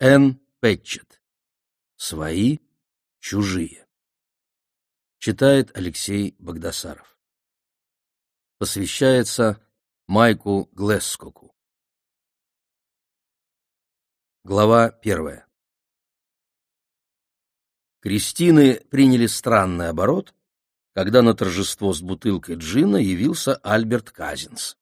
Н. Пэтчет. Свои, чужие. Читает Алексей Богдасаров. Посвящается Майку Глэскоку. Глава первая. Кристины приняли странный оборот, когда на торжество с бутылкой джина явился Альберт Казинс.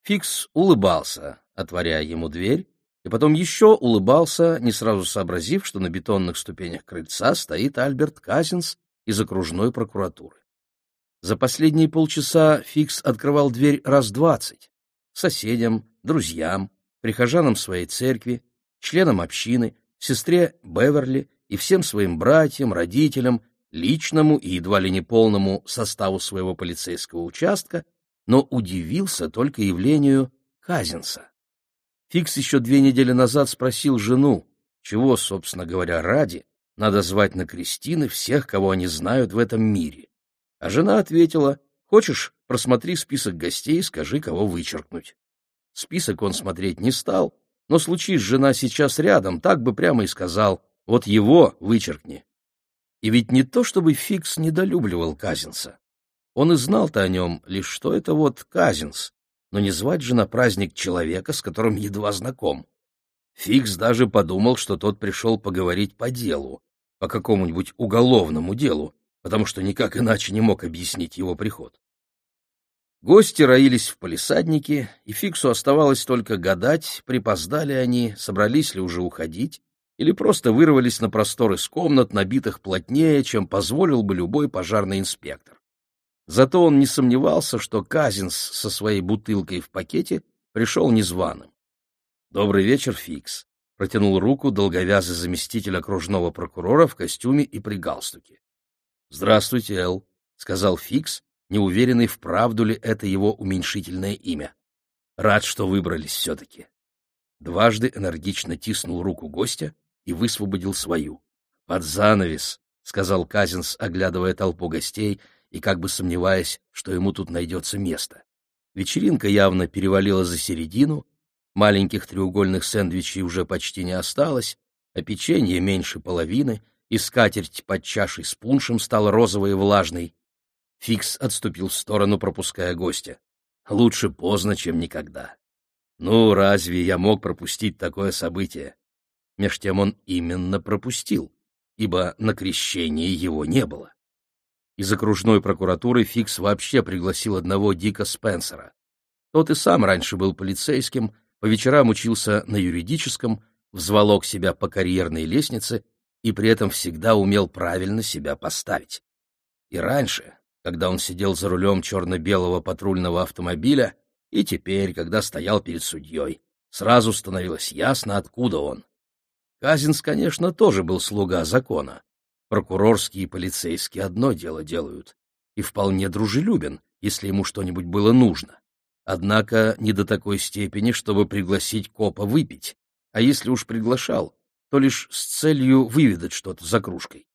Фикс улыбался, отворяя ему дверь, и потом еще улыбался, не сразу сообразив, что на бетонных ступенях крыльца стоит Альберт Казинс из окружной прокуратуры. За последние полчаса Фикс открывал дверь раз двадцать соседям, друзьям, прихожанам своей церкви, членам общины, сестре Беверли и всем своим братьям, родителям, личному и едва ли не полному составу своего полицейского участка, но удивился только явлению Казинса. Фикс еще две недели назад спросил жену, чего, собственно говоря, ради надо звать на крестины всех, кого они знают в этом мире. А жена ответила, хочешь, просмотри список гостей и скажи, кого вычеркнуть. Список он смотреть не стал, но случись жена сейчас рядом, так бы прямо и сказал, вот его вычеркни. И ведь не то, чтобы Фикс недолюбливал Казинса. Он и знал-то о нем, лишь что это вот Казинс, но не звать же на праздник человека, с которым едва знаком. Фикс даже подумал, что тот пришел поговорить по делу, по какому-нибудь уголовному делу, потому что никак иначе не мог объяснить его приход. Гости роились в палисаднике, и Фиксу оставалось только гадать, припоздали они, собрались ли уже уходить, или просто вырвались на простор из комнат, набитых плотнее, чем позволил бы любой пожарный инспектор. Зато он не сомневался, что Казинс со своей бутылкой в пакете пришел незваным. «Добрый вечер, Фикс», — протянул руку долговязый заместитель окружного прокурора в костюме и при галстуке. «Здравствуйте, Эл», — сказал Фикс, неуверенный, вправду ли это его уменьшительное имя. «Рад, что выбрались все-таки». Дважды энергично тиснул руку гостя и высвободил свою. «Под занавес», — сказал Казинс, оглядывая толпу гостей, — и как бы сомневаясь, что ему тут найдется место. Вечеринка явно перевалила за середину, маленьких треугольных сэндвичей уже почти не осталось, а печенье меньше половины, и скатерть под чашей с пуншем стала розовой и влажной. Фикс отступил в сторону, пропуская гостя. Лучше поздно, чем никогда. Ну, разве я мог пропустить такое событие? Меж тем он именно пропустил, ибо на крещении его не было. Из окружной прокуратуры Фикс вообще пригласил одного Дика Спенсера. Тот и сам раньше был полицейским, по вечерам учился на юридическом, взволок себя по карьерной лестнице и при этом всегда умел правильно себя поставить. И раньше, когда он сидел за рулем черно-белого патрульного автомобиля, и теперь, когда стоял перед судьей, сразу становилось ясно, откуда он. Казинс, конечно, тоже был слуга закона, Прокурорские и полицейские одно дело делают, и вполне дружелюбен, если ему что-нибудь было нужно. Однако не до такой степени, чтобы пригласить копа выпить, а если уж приглашал, то лишь с целью выведать что-то за кружкой.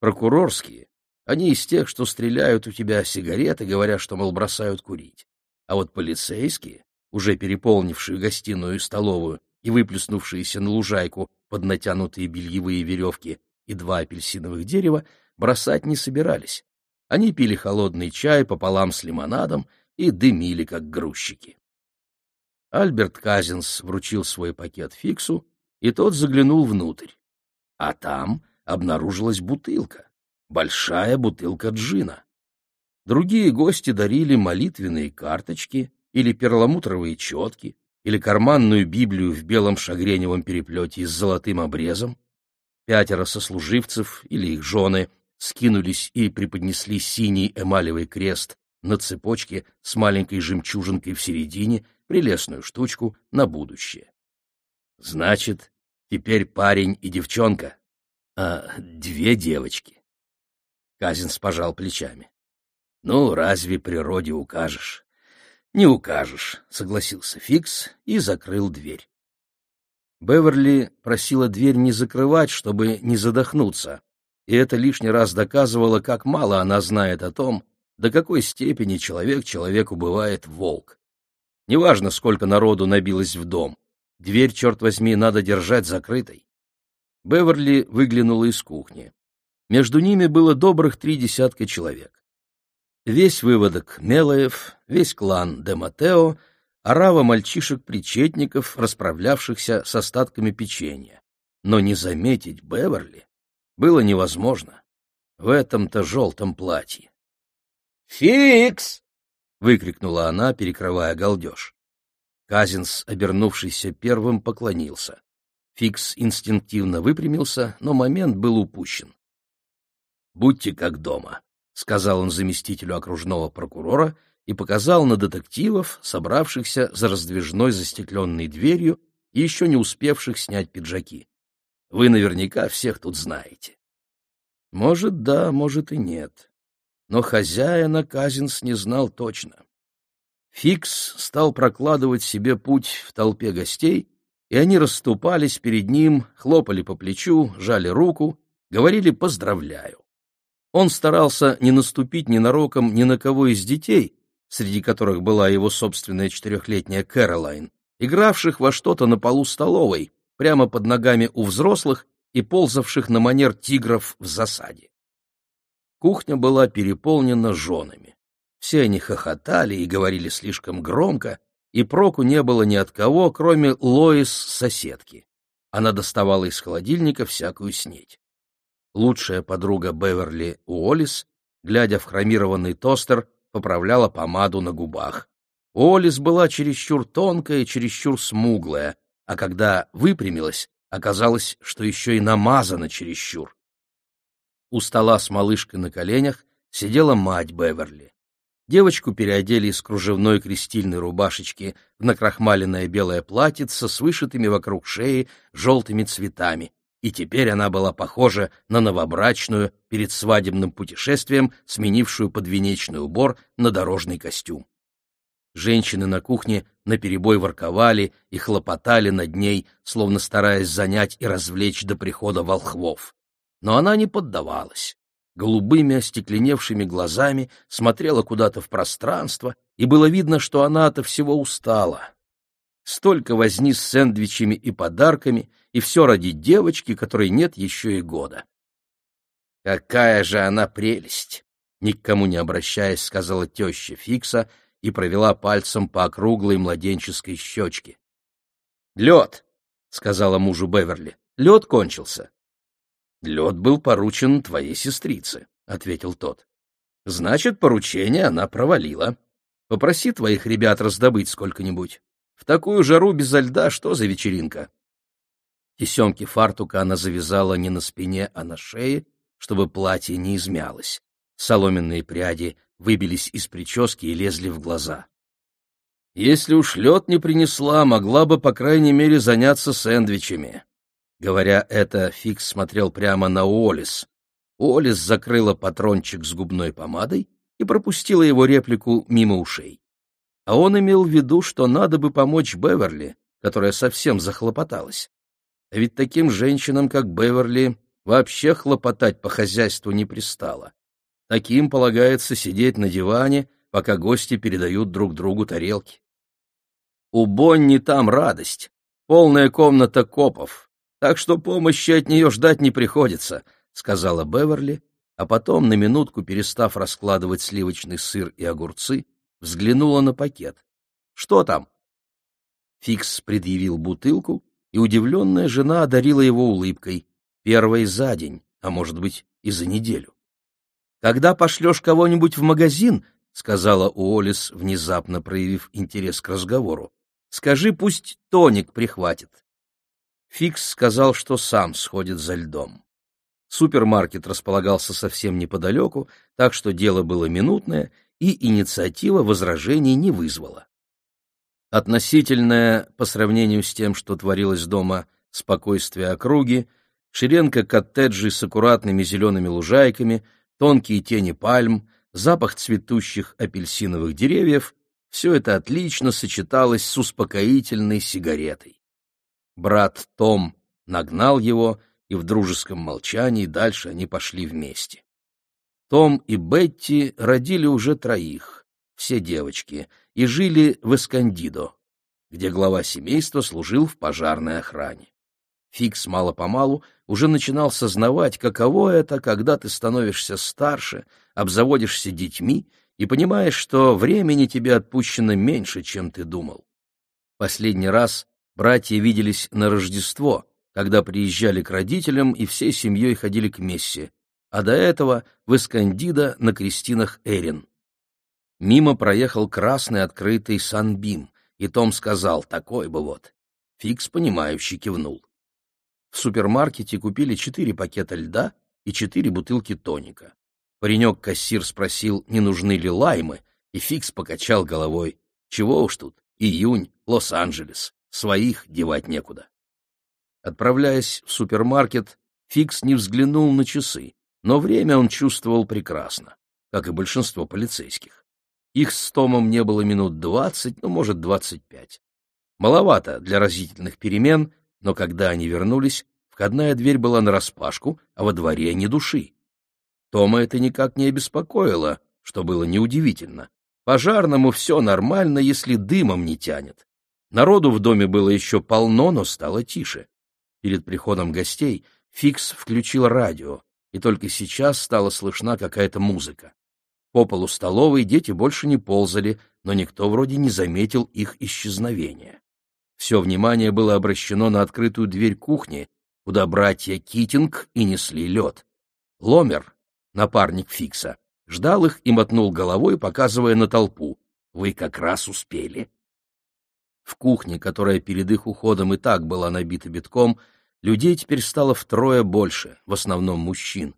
Прокурорские, они из тех, что стреляют у тебя сигареты, говоря, что, мол, бросают курить. А вот полицейские, уже переполнившие гостиную и столовую и выплеснувшиеся на лужайку под натянутые бельевые веревки, и два апельсиновых дерева бросать не собирались. Они пили холодный чай пополам с лимонадом и дымили, как грузчики. Альберт Казинс вручил свой пакет Фиксу, и тот заглянул внутрь. А там обнаружилась бутылка, большая бутылка джина. Другие гости дарили молитвенные карточки или перламутровые четки, или карманную Библию в белом шагреневом переплете с золотым обрезом, Пятеро сослуживцев или их жены скинулись и преподнесли синий эмалевый крест на цепочке с маленькой жемчужинкой в середине, прелестную штучку на будущее. Значит, теперь парень и девчонка, а две девочки. Казинс пожал плечами. Ну, разве природе укажешь? Не укажешь, согласился Фикс и закрыл дверь. Беверли просила дверь не закрывать, чтобы не задохнуться, и это лишний раз доказывало, как мало она знает о том, до какой степени человек человеку бывает волк. Неважно, сколько народу набилось в дом, Дверь, черт возьми, надо держать закрытой. Беверли выглянула из кухни. Между ними было добрых три десятка человек. Весь выводок Мелаев, весь клан де Матео, орава мальчишек-причетников, расправлявшихся с остатками печенья. Но не заметить Беверли было невозможно. В этом-то желтом платье. «Фикс!» — выкрикнула она, перекрывая галдеж. Казинс, обернувшийся первым, поклонился. Фикс инстинктивно выпрямился, но момент был упущен. «Будьте как дома», — сказал он заместителю окружного прокурора и показал на детективов, собравшихся за раздвижной застекленной дверью и еще не успевших снять пиджаки. «Вы наверняка всех тут знаете». Может, да, может и нет. Но хозяина Казинс не знал точно. Фикс стал прокладывать себе путь в толпе гостей, и они расступались перед ним, хлопали по плечу, жали руку, говорили «поздравляю». Он старался не наступить ненароком ни на кого из детей, среди которых была его собственная четырехлетняя Кэролайн, игравших во что-то на полу столовой, прямо под ногами у взрослых и ползавших на манер тигров в засаде. Кухня была переполнена женами. Все они хохотали и говорили слишком громко, и проку не было ни от кого, кроме Лоис соседки. Она доставала из холодильника всякую снедь. Лучшая подруга Беверли Уоллис, глядя в хромированный тостер, поправляла помаду на губах. Уоллис была чересчур тонкая и чересчур смуглая, а когда выпрямилась, оказалось, что еще и намазана чересчур. У стола с малышкой на коленях сидела мать Беверли. Девочку переодели из кружевной крестильной рубашечки в накрахмаленное белое платьице с вышитыми вокруг шеи желтыми цветами, и теперь она была похожа на новобрачную перед свадебным путешествием, сменившую подвенечный убор на дорожный костюм. Женщины на кухне наперебой ворковали и хлопотали над ней, словно стараясь занять и развлечь до прихода волхвов. Но она не поддавалась голубыми остекленевшими глазами смотрела куда-то в пространство, и было видно, что она от всего устала. Столько возни с сэндвичами и подарками, и все ради девочки, которой нет еще и года. «Какая же она прелесть!» — никому не обращаясь, сказала теща Фикса и провела пальцем по округлой младенческой щечке. «Лед!» — сказала мужу Беверли. «Лед кончился. Лед был поручен твоей сестрице, — ответил тот. — Значит, поручение она провалила. Попроси твоих ребят раздобыть сколько-нибудь. В такую жару безо льда что за вечеринка? Тесемки фартука она завязала не на спине, а на шее, чтобы платье не измялось. Соломенные пряди выбились из прически и лезли в глаза. Если уж лед не принесла, могла бы, по крайней мере, заняться сэндвичами. Говоря это, Фикс смотрел прямо на Уоллес. Уоллес закрыла патрончик с губной помадой и пропустила его реплику мимо ушей. А он имел в виду, что надо бы помочь Беверли, которая совсем захлопоталась. А ведь таким женщинам, как Беверли, вообще хлопотать по хозяйству не пристало. Таким полагается сидеть на диване, пока гости передают друг другу тарелки. У Бонни там радость, полная комната копов, так что помощи от нее ждать не приходится, — сказала Беверли, а потом, на минутку перестав раскладывать сливочный сыр и огурцы, взглянула на пакет. — Что там? Фикс предъявил бутылку, и удивленная жена одарила его улыбкой. Первой за день, а может быть и за неделю. — Когда пошлешь кого-нибудь в магазин, — сказала Уоллес, внезапно проявив интерес к разговору, — скажи, пусть тоник прихватит. Фикс сказал, что сам сходит за льдом. Супермаркет располагался совсем неподалеку, так что дело было минутное, и инициатива возражений не вызвала. Относительное, по сравнению с тем, что творилось дома, спокойствие округи, шеренга коттеджей с аккуратными зелеными лужайками, тонкие тени пальм, запах цветущих апельсиновых деревьев — все это отлично сочеталось с успокоительной сигаретой. Брат Том нагнал его, и в дружеском молчании дальше они пошли вместе. Том и Бетти родили уже троих, все девочки, и жили в Эскандидо. где глава семейства служил в пожарной охране. Фикс мало-помалу уже начинал сознавать, каково это, когда ты становишься старше, обзаводишься детьми и понимаешь, что времени тебе отпущено меньше, чем ты думал. Последний раз братья виделись на Рождество, когда приезжали к родителям и всей семьей ходили к мессе, а до этого в Искандида на крестинах Эрин. Мимо проехал красный открытый Санбим, и Том сказал «такой бы вот». Фикс, понимающий, кивнул. В супермаркете купили четыре пакета льда и четыре бутылки тоника. Паренек-кассир спросил, не нужны ли лаймы, и Фикс покачал головой. Чего уж тут, июнь, Лос-Анджелес, своих девать некуда. Отправляясь в супермаркет, Фикс не взглянул на часы, но время он чувствовал прекрасно, как и большинство полицейских. Их с Томом не было минут двадцать, ну, может, двадцать пять. Маловато для разительных перемен, но когда они вернулись, входная дверь была нараспашку, а во дворе ни души. Тома это никак не обеспокоило, что было неудивительно. Пожарному все нормально, если дымом не тянет. Народу в доме было еще полно, но стало тише. Перед приходом гостей Фикс включил радио, и только сейчас стала слышна какая-то музыка. По полу столовой дети больше не ползали, но никто вроде не заметил их исчезновения. Все внимание было обращено на открытую дверь кухни, куда братья Китинг и несли лед. Ломер, напарник Фикса, ждал их и мотнул головой, показывая на толпу. «Вы как раз успели». В кухне, которая перед их уходом и так была набита битком, людей теперь стало втрое больше, в основном мужчин.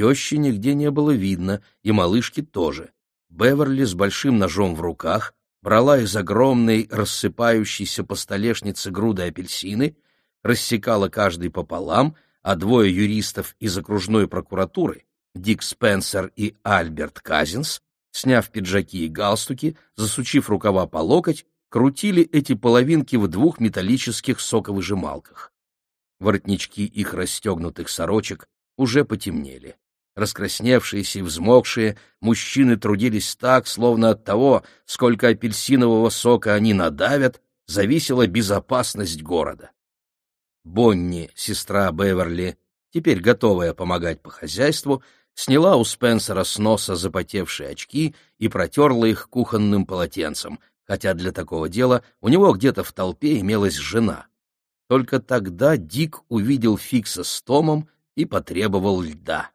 Тещи нигде не было видно, и малышки тоже. Беверли с большим ножом в руках брала из огромной, рассыпающейся по столешнице груды апельсины, рассекала каждый пополам, а двое юристов из окружной прокуратуры, Дик Спенсер и Альберт Казинс, сняв пиджаки и галстуки, засучив рукава по локоть, крутили эти половинки в двух металлических соковыжималках. Воротнички их расстегнутых сорочек уже потемнели. Раскрасневшиеся и взмокшие, мужчины трудились так, словно от того, сколько апельсинового сока они надавят, зависела безопасность города. Бонни, сестра Беверли, теперь готовая помогать по хозяйству, сняла у Спенсера с носа запотевшие очки и протерла их кухонным полотенцем, хотя для такого дела у него где-то в толпе имелась жена. Только тогда Дик увидел Фикса с Томом и потребовал льда.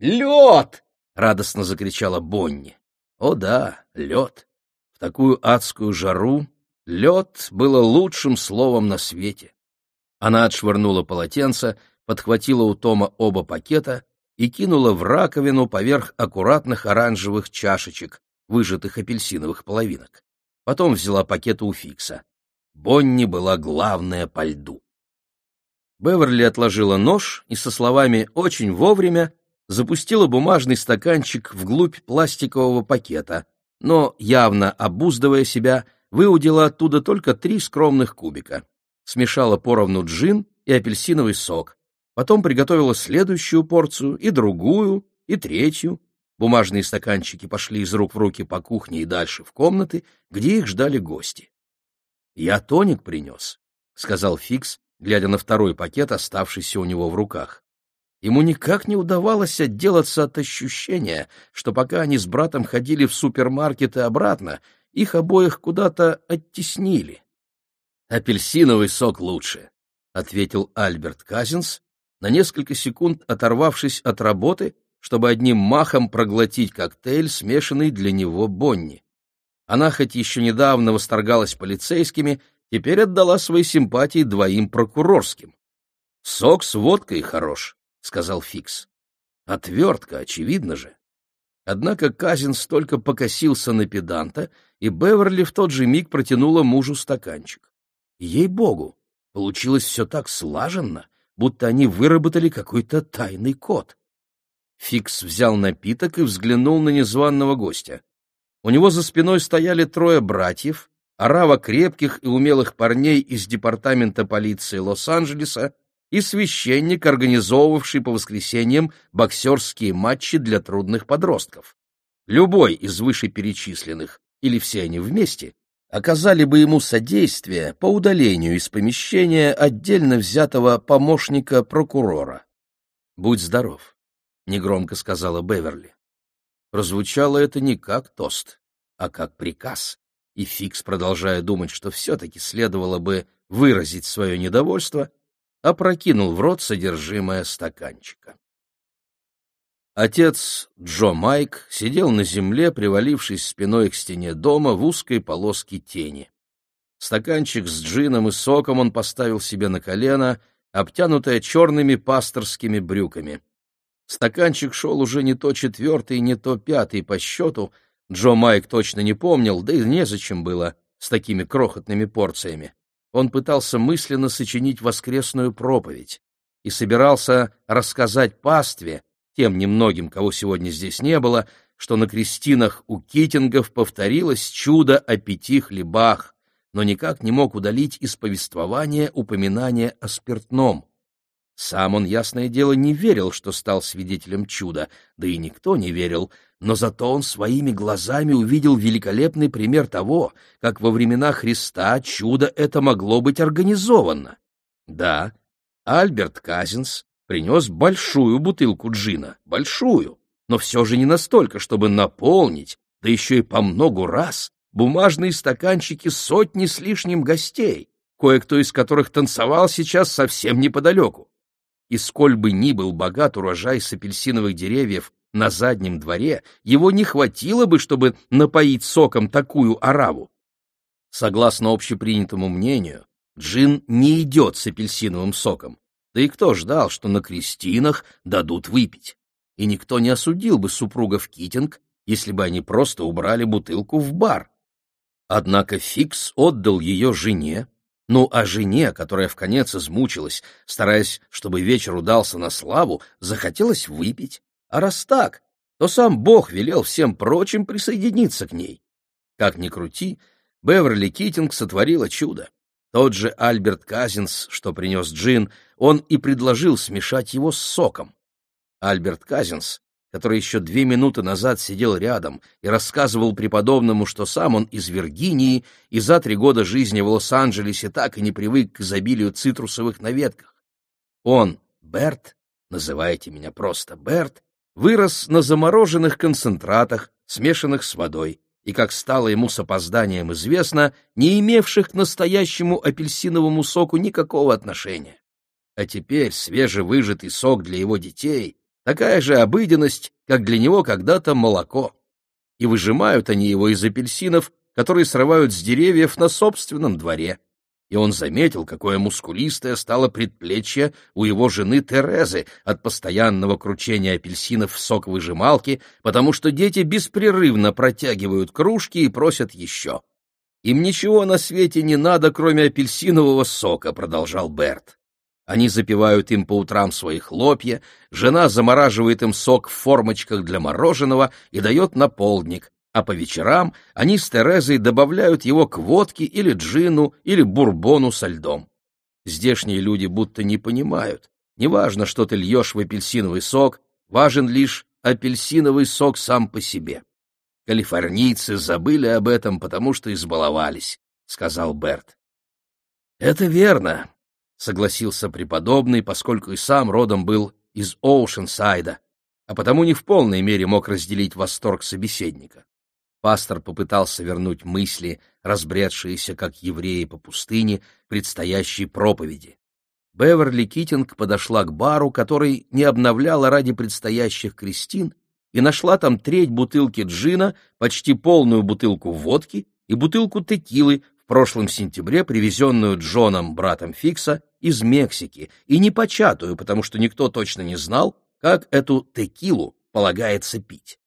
«Лед!» — радостно закричала Бонни. О да, лед. В такую адскую жару лед было лучшим словом на свете. Она отшвырнула полотенце, подхватила у Тома оба пакета и кинула в раковину поверх аккуратных оранжевых чашечек, выжатых апельсиновых половинок. Потом взяла пакет у Фикса. Бонни была главная по льду. Беверли отложила нож и со словами «очень вовремя» запустила бумажный стаканчик вглубь пластикового пакета, но, явно обуздывая себя, выудила оттуда только три скромных кубика. Смешала поровну джин и апельсиновый сок. Потом приготовила следующую порцию, и другую, и третью. Бумажные стаканчики пошли из рук в руки по кухне и дальше в комнаты, где их ждали гости. — Я тоник принес, — сказал Фикс, глядя на второй пакет, оставшийся у него в руках. Ему никак не удавалось отделаться от ощущения, что пока они с братом ходили в супермаркет и обратно, их обоих куда-то оттеснили. «Апельсиновый сок лучше», — ответил Альберт Казинс, на несколько секунд оторвавшись от работы, чтобы одним махом проглотить коктейль, смешанный для него Бонни. Она хоть еще недавно восторгалась полицейскими, теперь отдала свои симпатии двоим прокурорским. Сок с водкой хорош. — сказал Фикс. Отвертка, очевидно же. Однако Казин столько покосился на педанта, и Беверли в тот же миг протянула мужу стаканчик. Ей-богу, получилось все так слаженно, будто они выработали какой-то тайный код. Фикс взял напиток и взглянул на незваного гостя. У него за спиной стояли трое братьев, орава крепких и умелых парней из департамента полиции Лос-Анджелеса и священник, организовывавший по воскресеньям боксерские матчи для трудных подростков. Любой из вышеперечисленных, или все они вместе, оказали бы ему содействие по удалению из помещения отдельно взятого помощника прокурора. «Будь здоров», — негромко сказала Беверли. Прозвучало это не как тост, а как приказ, и Фикс, продолжая думать, что все-таки следовало бы выразить свое недовольство, опрокинул в рот содержимое стаканчика. Отец Джо Майк сидел на земле, привалившись спиной к стене дома в узкой полоске тени. Стаканчик с джином и соком он поставил себе на колено, обтянутое черными пасторскими брюками. Стаканчик шел уже не то четвертый, не то пятый по счету, Джо Майк точно не помнил, да и незачем было с такими крохотными порциями. Он пытался мысленно сочинить воскресную проповедь и собирался рассказать пастве, тем немногим, кого сегодня здесь не было, что на крестинах у китингов повторилось чудо о пяти хлебах, но никак не мог удалить из повествования упоминание о спиртном. Сам он, ясное дело, не верил, что стал свидетелем чуда, да и никто не верил, но зато он своими глазами увидел великолепный пример того, как во времена Христа чудо это могло быть организовано. Да, Альберт Казинс принес большую бутылку джина, большую, но все же не настолько, чтобы наполнить, да еще и по многу раз, бумажные стаканчики сотни с лишним гостей, кое-кто из которых танцевал сейчас совсем неподалеку и сколь бы ни был богат урожай с апельсиновых деревьев на заднем дворе, его не хватило бы, чтобы напоить соком такую ораву. Согласно общепринятому мнению, джин не идет с апельсиновым соком, да и кто ждал, что на крестинах дадут выпить? И никто не осудил бы супругов Китинг, если бы они просто убрали бутылку в бар. Однако Фикс отдал ее жене, ну, а жене, которая в конец измучилась, стараясь, чтобы вечер удался на славу, захотелось выпить. А раз так, то сам Бог велел всем прочим присоединиться к ней. Как ни крути, Беверли Китинг сотворила чудо. Тот же Альберт Казинс, что принес джин, он и предложил смешать его с соком. Альберт Казинс который еще две минуты назад сидел рядом и рассказывал преподобному, что сам он из Виргинии и за три года жизни в Лос-Анджелесе так и не привык к изобилию цитрусовых на ветках. Он, Берт, называйте меня просто Берт, вырос на замороженных концентратах, смешанных с водой, и, как стало ему с опозданием известно, не имевших к настоящему апельсиновому соку никакого отношения. А теперь свежевыжатый сок для его детей такая же обыденность, как для него когда-то молоко. И выжимают они его из апельсинов, которые срывают с деревьев на собственном дворе. И он заметил, какое мускулистое стало предплечье у его жены Терезы от постоянного кручения апельсинов в соковыжималке, потому что дети беспрерывно протягивают кружки и просят еще. «Им ничего на свете не надо, кроме апельсинового сока», — продолжал Берт. Они запивают им по утрам свои хлопья, жена замораживает им сок в формочках для мороженого и дает на полдник, а по вечерам они с Терезой добавляют его к водке или джину или бурбону со льдом. Здешние люди будто не понимают. Неважно, что ты льешь в апельсиновый сок, важен лишь апельсиновый сок сам по себе. Калифорнийцы забыли об этом, потому что избаловались, — сказал Берт. — Это верно, согласился преподобный, поскольку и сам родом был из Оушенсайда, а потому не в полной мере мог разделить восторг собеседника. Пастор попытался вернуть мысли, разбредшиеся, как евреи по пустыне, предстоящей проповеди. Беверли Китинг подошла к бару, который не обновляла ради предстоящих крестин, и нашла там треть бутылки джина, почти полную бутылку водки и бутылку текилы, в прошлом сентябре привезенную Джоном, братом Фикса, из Мексики, и не початую, потому что никто точно не знал, как эту текилу полагается пить.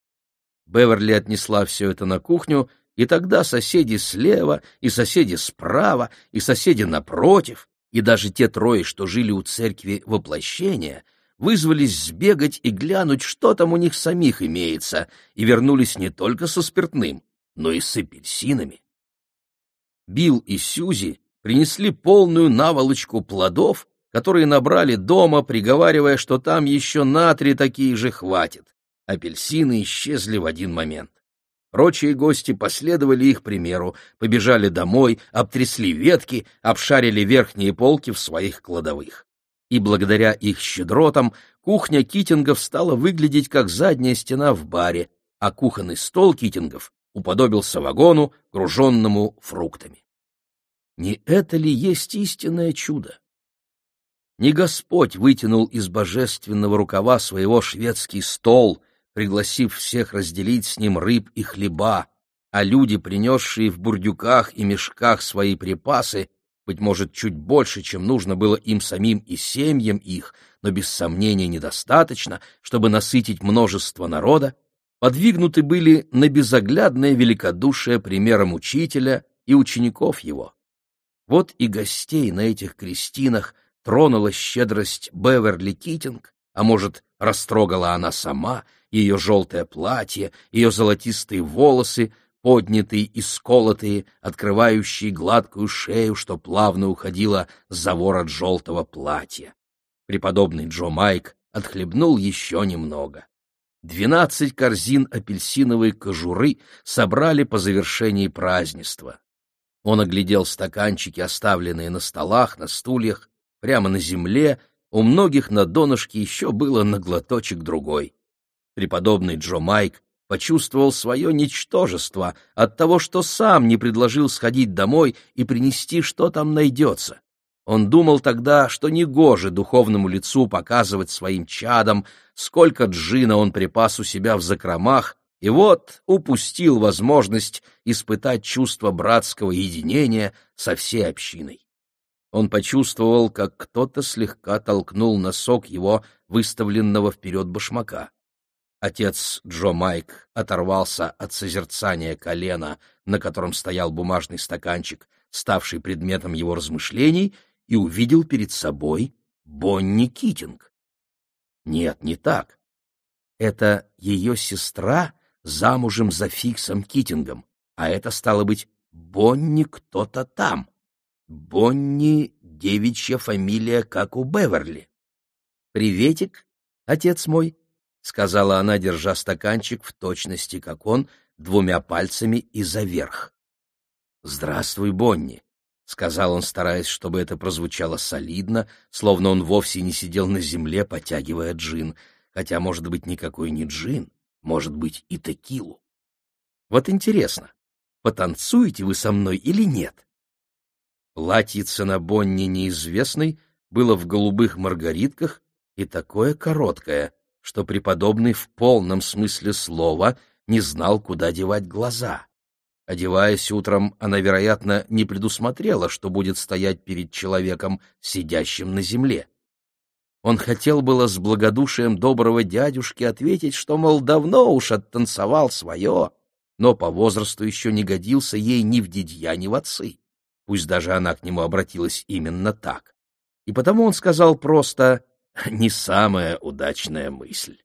Беверли отнесла все это на кухню, и тогда соседи слева, и соседи справа, и соседи напротив, и даже те трое, что жили у церкви воплощения, вызвались сбегать и глянуть, что там у них самих имеется, и вернулись не только со спиртным, но и с апельсинами. Билл и Сьюзи принесли полную наволочку плодов, которые набрали дома, приговаривая, что там еще на три такие же хватит. Апельсины исчезли в один момент. Прочие гости последовали их примеру, побежали домой, обтрясли ветки, обшарили верхние полки в своих кладовых. И благодаря их щедротам кухня Китингов стала выглядеть как задняя стена в баре, а кухонный стол Китингов уподобился вагону, груженному фруктами. Не это ли есть истинное чудо? Не Господь вытянул из божественного рукава своего шведский стол — пригласив всех разделить с ним рыб и хлеба, а люди, принесшие в бурдюках и мешках свои припасы, быть может, чуть больше, чем нужно было им самим и семьям их, но без сомнения недостаточно, чтобы насытить множество народа, подвигнуты были на безоглядное великодушие примером учителя и учеников его. Вот и гостей на этих крестинах тронула щедрость Беверли Китинг, а может, растрогала она сама, ее желтое платье, ее золотистые волосы, поднятые и сколотые, открывающие гладкую шею, что плавно уходила за ворот желтого платья. Преподобный Джо Майк отхлебнул еще немного. Двенадцать корзин апельсиновой кожуры собрали по завершении празднества. Он оглядел стаканчики, оставленные на столах, на стульях, прямо на земле, у многих на донышке еще было на глоточек другой. Преподобный Джо Майк почувствовал свое ничтожество от того, что сам не предложил сходить домой и принести, что там найдется. Он думал тогда, что негоже духовному лицу показывать своим чадам, сколько джина он припас у себя в закромах, и вот упустил возможность испытать чувство братского единения со всей общиной он почувствовал, как кто-то слегка толкнул носок его выставленного вперед башмака. Отец Джо Майк оторвался от созерцания колена, на котором стоял бумажный стаканчик, ставший предметом его размышлений, и увидел перед собой Бонни Китинг. Нет, не так. Это ее сестра замужем за Фиксом Китингом, а это, стало быть, Бонни кто-то там. Бонни — девичья фамилия, как у Беверли. «Приветик, отец мой», — сказала она, держа стаканчик в точности, как он, двумя пальцами и заверх. «Здравствуй, Бонни», — сказал он, стараясь, чтобы это прозвучало солидно, словно он вовсе не сидел на земле, потягивая джин, хотя, может быть, никакой не джин, может быть, и текилу. «Вот интересно, потанцуете вы со мной или нет?» Платьице на Бонне неизвестной было в голубых маргаритках и такое короткое, что преподобный в полном смысле слова не знал, куда девать глаза. Одеваясь утром, она, вероятно, не предусмотрела, что будет стоять перед человеком, сидящим на земле. Он хотел было с благодушием доброго дядюшки ответить, что, мол, давно уж оттанцевал свое, но по возрасту еще не годился ей ни в дядья, ни в отцы пусть даже она к нему обратилась именно так. И потому он сказал просто «не самая удачная мысль».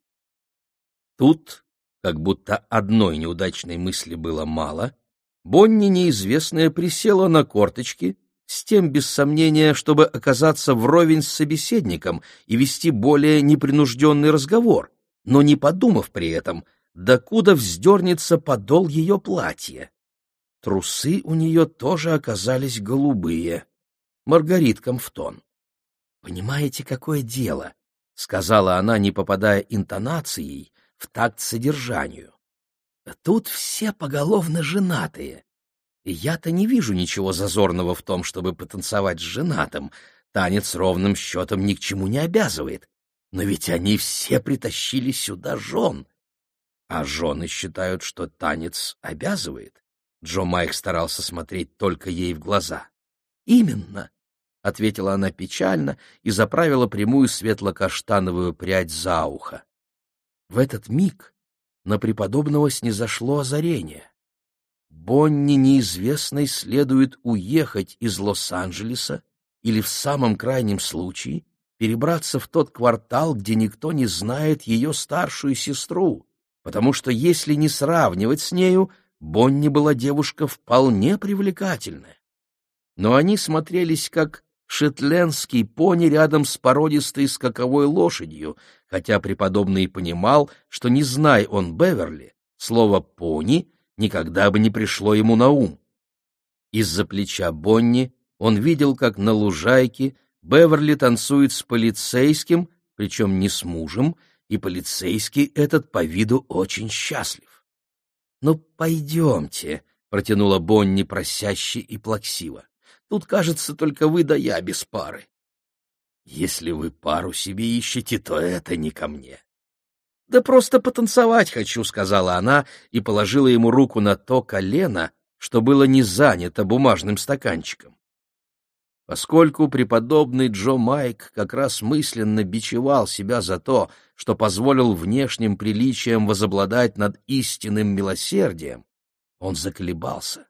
Тут, как будто одной неудачной мысли было мало, Бонни неизвестная присела на корточки, с тем, без сомнения, чтобы оказаться вровень с собеседником и вести более непринужденный разговор, но не подумав при этом, докуда вздернется подол ее платья. Трусы у нее тоже оказались голубые, маргариткам в тон. «Понимаете, какое дело?» — сказала она, не попадая интонацией в такт содержанию. «Тут все поголовно женатые, я-то не вижу ничего зазорного в том, чтобы потанцевать с женатым. Танец ровным счетом ни к чему не обязывает. Но ведь они все притащили сюда жен, а жены считают, что танец обязывает. Джо Майк старался смотреть только ей в глаза. «Именно», — ответила она печально и заправила прямую светло-каштановую прядь за ухо. В этот миг на преподобного снизошло озарение. Бонни неизвестной следует уехать из Лос-Анджелеса или в самом крайнем случае перебраться в тот квартал, где никто не знает ее старшую сестру, потому что если не сравнивать с нею, Бонни была девушка вполне привлекательная. Но они смотрелись как шетлендский пони рядом с породистой скаковой лошадью, хотя преподобный понимал, что, не зная он Беверли, слово «пони» никогда бы не пришло ему на ум. Из-за плеча Бонни он видел, как на лужайке Беверли танцует с полицейским, причем не с мужем, и полицейский этот по виду очень счастлив. «Ну, пойдемте», — протянула Бонни просяще и плаксиво. «Тут, кажется, только вы да я без пары». «Если вы пару себе ищете, то это не ко мне». «Да просто потанцевать хочу», — сказала она и положила ему руку на то колено, что было не занято бумажным стаканчиком. Поскольку преподобный Джо Майк как раз мысленно бичевал себя за то, что позволил внешним приличиям возобладать над истинным милосердием, он заколебался.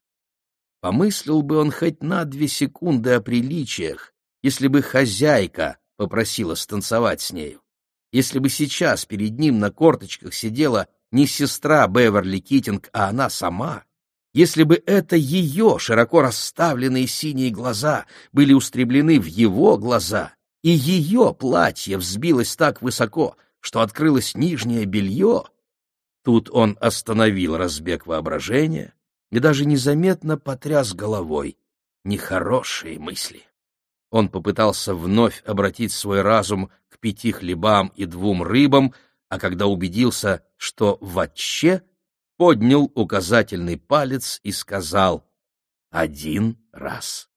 Помыслил бы он хоть на две секунды о приличиях, если бы хозяйка попросила станцевать с нею. Если бы сейчас перед ним на корточках сидела не сестра Беверли Китинг, а она сама, если бы это ее широко расставленные синие глаза были устремлены в его глаза, и ее платье взбилось так высоко, что открылось нижнее белье, тут он остановил разбег воображения и даже незаметно потряс головой. Нехорошие мысли. Он попытался вновь обратить свой разум пяти хлебам и двум рыбам, а когда убедился, что вообще поднял указательный палец и сказал «один раз».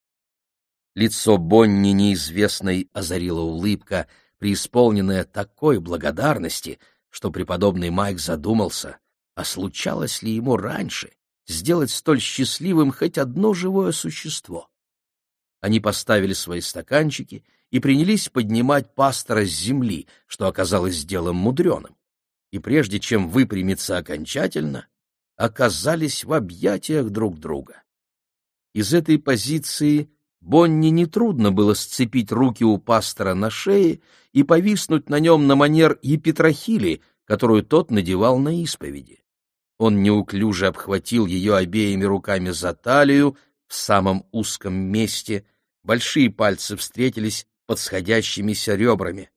Лицо Бонни неизвестной озарила улыбка, преисполненная такой благодарности, что преподобный Майк задумался, а случалось ли ему раньше сделать столь счастливым хоть одно живое существо. Они поставили свои стаканчики и принялись поднимать пастора с земли, что оказалось делом мудреным. И прежде чем выпрямиться окончательно, оказались в объятиях друг друга. Из этой позиции Бонни нетрудно было сцепить руки у пастора на шее и повиснуть на нем на манер епитрахили, которую тот надевал на исповеди. Он неуклюже обхватил ее обеими руками за талию в самом узком месте, большие пальцы встретились под сходящимися ребрами.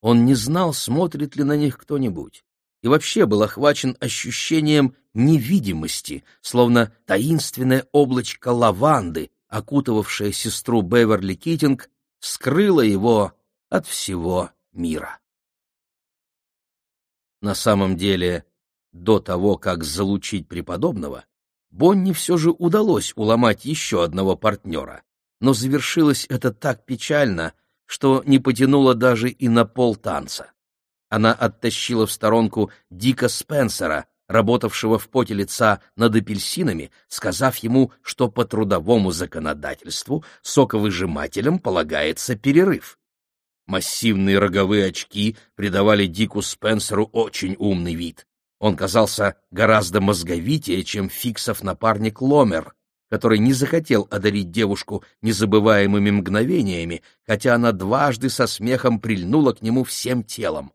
Он не знал, смотрит ли на них кто-нибудь и вообще был охвачен ощущением невидимости, словно таинственное облачко лаванды, окутывавшее сестру Беверли Китинг, скрыло его от всего мира. На самом деле, до того, как залучить преподобного, Бонни все же удалось уломать еще одного партнера, но завершилось это так печально, что не потянуло даже и на пол танца. Она оттащила в сторонку Дика Спенсера, работавшего в поте лица над апельсинами, сказав ему, что по трудовому законодательству соковыжимателям полагается перерыв. Массивные роговые очки придавали Дику Спенсеру очень умный вид. Он казался гораздо мозговитее, чем Фиксов напарник Ломер, который не захотел одарить девушку незабываемыми мгновениями, хотя она дважды со смехом прильнула к нему всем телом.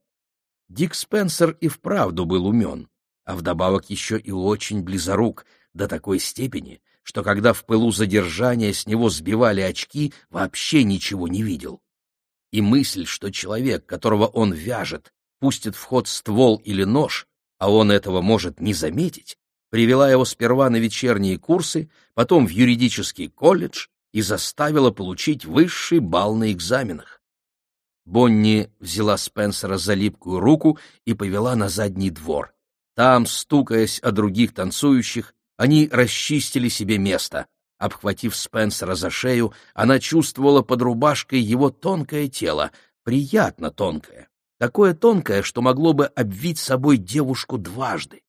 Дик Спенсер и вправду был умен, а вдобавок еще и очень близорук, до такой степени, что когда в пылу задержания с него сбивали очки, вообще ничего не видел. И мысль, что человек, которого он вяжет, пустит в ход ствол или нож, а он этого может не заметить, привела его сперва на вечерние курсы, потом в юридический колледж и заставила получить высший балл на экзаменах. Бонни взяла Спенсера за липкую руку и повела на задний двор. Там, стукаясь о других танцующих, они расчистили себе место. Обхватив Спенсера за шею, она чувствовала под рубашкой его тонкое тело, приятно тонкое, такое тонкое, что могло бы обвить собой девушку дважды.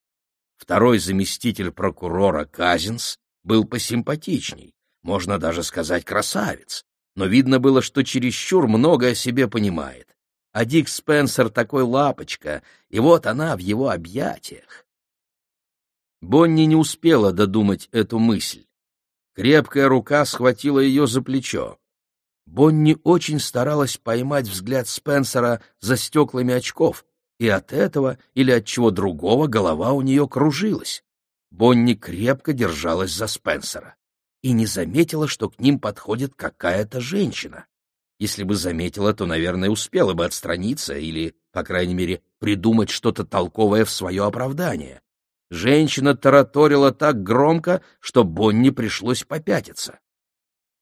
Второй заместитель прокурора Казинс был посимпатичней, можно даже сказать красавец, но видно было, что чересчур много о себе понимает. А Дик Спенсер такой лапочка, и вот она в его объятиях. Бонни не успела додумать эту мысль. Крепкая рука схватила ее за плечо. Бонни очень старалась поймать взгляд Спенсера за стеклами очков, и от этого или от чего другого голова у нее кружилась. Бонни крепко держалась за Спенсера и не заметила, что к ним подходит какая-то женщина. Если бы заметила, то, наверное, успела бы отстраниться или, по крайней мере, придумать что-то толковое в свое оправдание. Женщина тараторила так громко, что Бонни пришлось попятиться.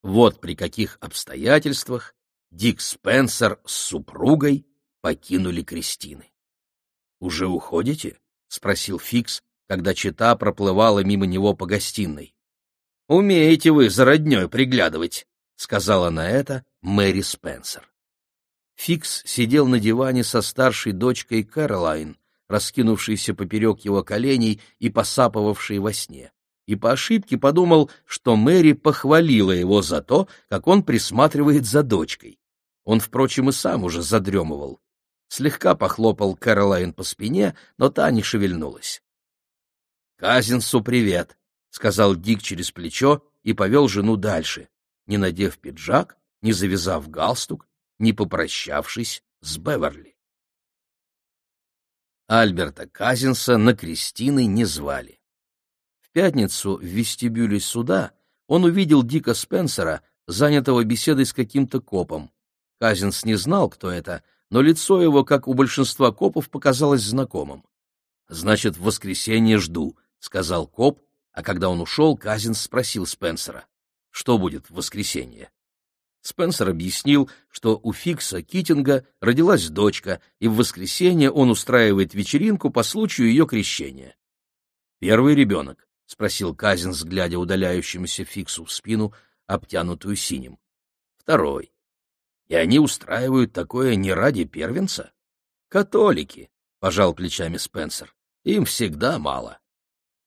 Вот при каких обстоятельствах Дик Спенсер с супругой покинули Кристины. «Уже уходите?» — спросил Фикс, когда чита проплывала мимо него по гостиной. «Умеете вы за роднёй приглядывать», — сказала на это Мэри Спенсер. Фикс сидел на диване со старшей дочкой Кэролайн, раскинувшийся поперек его коленей и посапывавший во сне, и по ошибке подумал, что Мэри похвалила его за то, как он присматривает за дочкой. Он, впрочем, и сам уже задремывал. Слегка похлопал Кэролайн по спине, но та не шевельнулась. «Казинсу привет», — сказал Дик через плечо и повел жену дальше, не надев пиджак, не завязав галстук, не попрощавшись с Беверли. Альберта Казинса на крестины не звали. В пятницу в вестибюле суда он увидел Дика Спенсера, занятого беседой с каким-то копом. Казинс не знал, кто это, но лицо его, как у большинства копов, показалось знакомым. «Значит, в воскресенье жду», — сказал коп, а когда он ушел, Казинс спросил Спенсера, «Что будет в воскресенье?» Спенсер объяснил, что у Фикса Китинга родилась дочка, и в воскресенье он устраивает вечеринку по случаю ее крещения. «Первый ребенок?» — спросил Казинс, глядя удаляющемуся Фиксу в спину, обтянутую синим. «Второй. И они устраивают такое не ради первенца?» «Католики», — пожал плечами Спенсер. «Им всегда мало».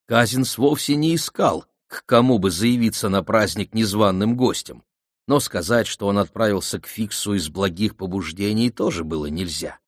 Казинс вовсе не искал, к кому бы заявиться на праздник незваным гостем но сказать, что он отправился к Фиксу из благих побуждений, тоже было нельзя.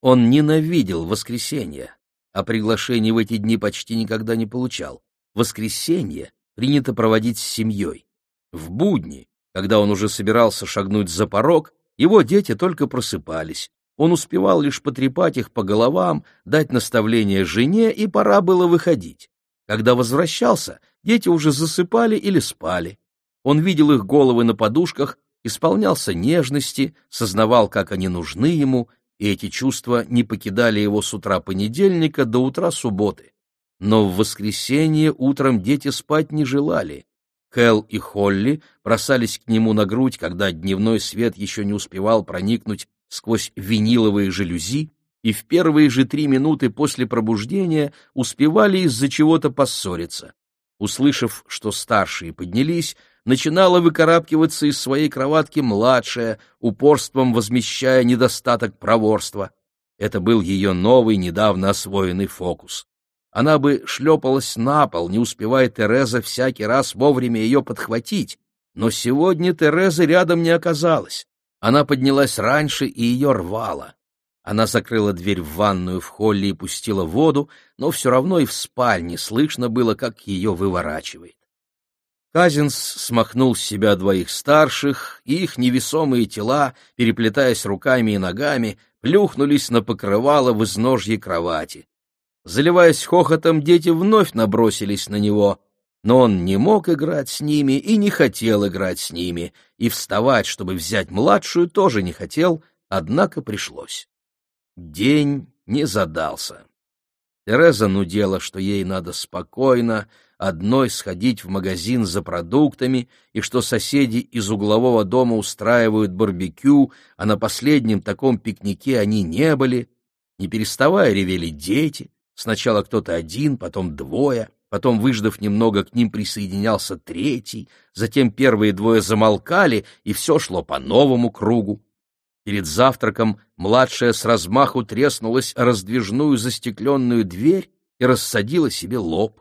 Он ненавидел воскресенье, а приглашений в эти дни почти никогда не получал. Воскресенье принято проводить с семьей. В будни, когда он уже собирался шагнуть за порог, его дети только просыпались. Он успевал лишь потрепать их по головам, дать наставление жене, и пора было выходить. Когда возвращался, дети уже засыпали или спали. Он видел их головы на подушках, исполнялся нежности, сознавал, как они нужны ему, и эти чувства не покидали его с утра понедельника до утра субботы. Но в воскресенье утром дети спать не желали. Кэл и Холли бросались к нему на грудь, когда дневной свет еще не успевал проникнуть сквозь виниловые жалюзи, и в первые же три минуты после пробуждения успевали из-за чего-то поссориться. Услышав, что старшие поднялись, начинала выкарабкиваться из своей кроватки младшая, упорством возмещая недостаток проворства. Это был ее новый, недавно освоенный фокус. Она бы шлепалась на пол, не успевая Тереза всякий раз вовремя ее подхватить, но сегодня Тереза рядом не оказалась. Она поднялась раньше и ее рвала. Она закрыла дверь в ванную в холле и пустила воду, но все равно и в спальне слышно было, как ее выворачивает. Казинс смахнул с себя двоих старших, и их невесомые тела, переплетаясь руками и ногами, плюхнулись на покрывало в изножье кровати. Заливаясь хохотом, дети вновь набросились на него, но он не мог играть с ними и не хотел играть с ними, и вставать, чтобы взять младшую, тоже не хотел, однако пришлось. День не задался. Тереза нудела, что ей надо спокойно, одной сходить в магазин за продуктами и что соседи из углового дома устраивают барбекю, а на последнем таком пикнике они не были. Не переставая ревели дети, сначала кто-то один, потом двое, потом, выждав немного, к ним присоединялся третий, затем первые двое замолкали, и все шло по новому кругу. Перед завтраком младшая с размаху треснулась раздвижную застекленную дверь и рассадила себе лоб.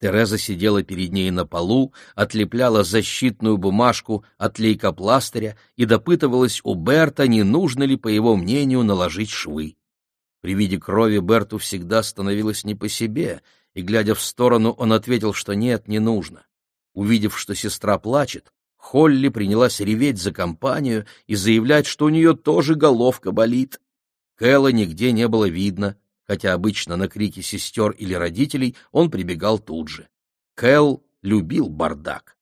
Тереза сидела перед ней на полу, отлепляла защитную бумажку от лейкопластыря и допытывалась у Берта, не нужно ли, по его мнению, наложить швы. При виде крови Берту всегда становилось не по себе, и, глядя в сторону, он ответил, что нет, не нужно. Увидев, что сестра плачет, Холли принялась реветь за компанию и заявлять, что у нее тоже головка болит. Кэлла нигде не было видно, хотя обычно на крики сестер или родителей он прибегал тут же. Кэл любил бардак.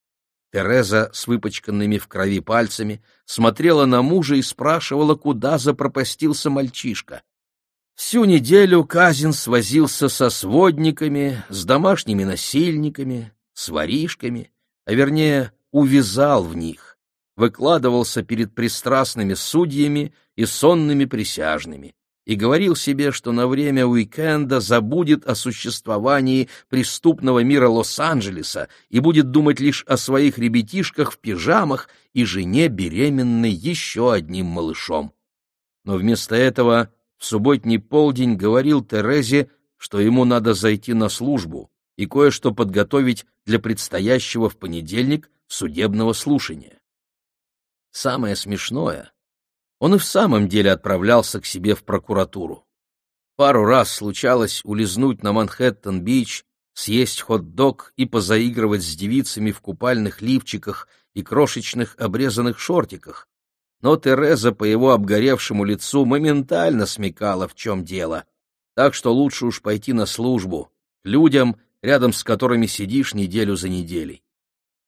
Тереза с выпачканными в крови пальцами смотрела на мужа и спрашивала, куда запропастился мальчишка. Всю неделю Казин свозился со сводниками, с домашними насильниками, с воришками, а вернее увязал в них, выкладывался перед пристрастными судьями и сонными присяжными и говорил себе, что на время уикенда забудет о существовании преступного мира Лос-Анджелеса и будет думать лишь о своих ребятишках в пижамах и жене беременной еще одним малышом. Но вместо этого в субботний полдень говорил Терезе, что ему надо зайти на службу и кое-что подготовить для предстоящего в понедельник судебного слушания. Самое смешное, он и в самом деле отправлялся к себе в прокуратуру. Пару раз случалось улизнуть на Манхэттен-Бич, съесть хот-дог и позаигрывать с девицами в купальных лифчиках и крошечных обрезанных шортиках, но Тереза по его обгоревшему лицу моментально смекала, в чем дело. Так что лучше уж пойти на службу, людям, рядом с которыми сидишь неделю за неделей.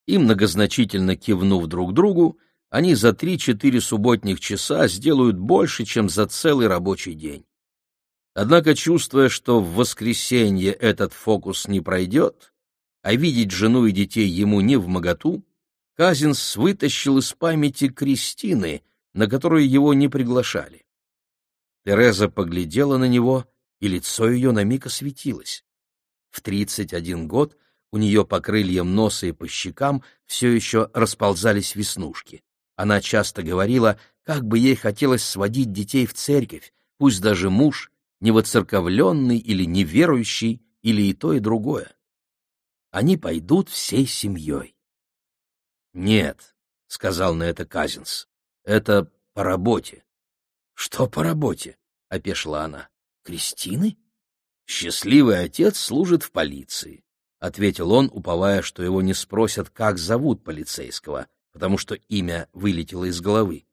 И многозначительно кивнув друг другу, они за три-четыре субботних часа сделают больше, чем за целый рабочий день. Однако, чувствуя, что в воскресенье этот фокус не пройдет, а видеть жену и детей ему не в моготу, Казинс вытащил из памяти Кристины, на которую его не приглашали. Тереза поглядела на него, и лицо ее на миг осветилось. В тридцать один год у нее по крыльям носа и по щекам все еще расползались веснушки. Она часто говорила, как бы ей хотелось сводить детей в церковь, пусть даже муж, невоцерковленный или неверующий, или и то, и другое. Они пойдут всей семьей. — Нет, — сказал на это Казинс, — это по работе. — Что по работе? — опешила она. — Кристины? — Счастливый отец служит в полиции, — ответил он, уповая, что его не спросят, как зовут полицейского, потому что имя вылетело из головы.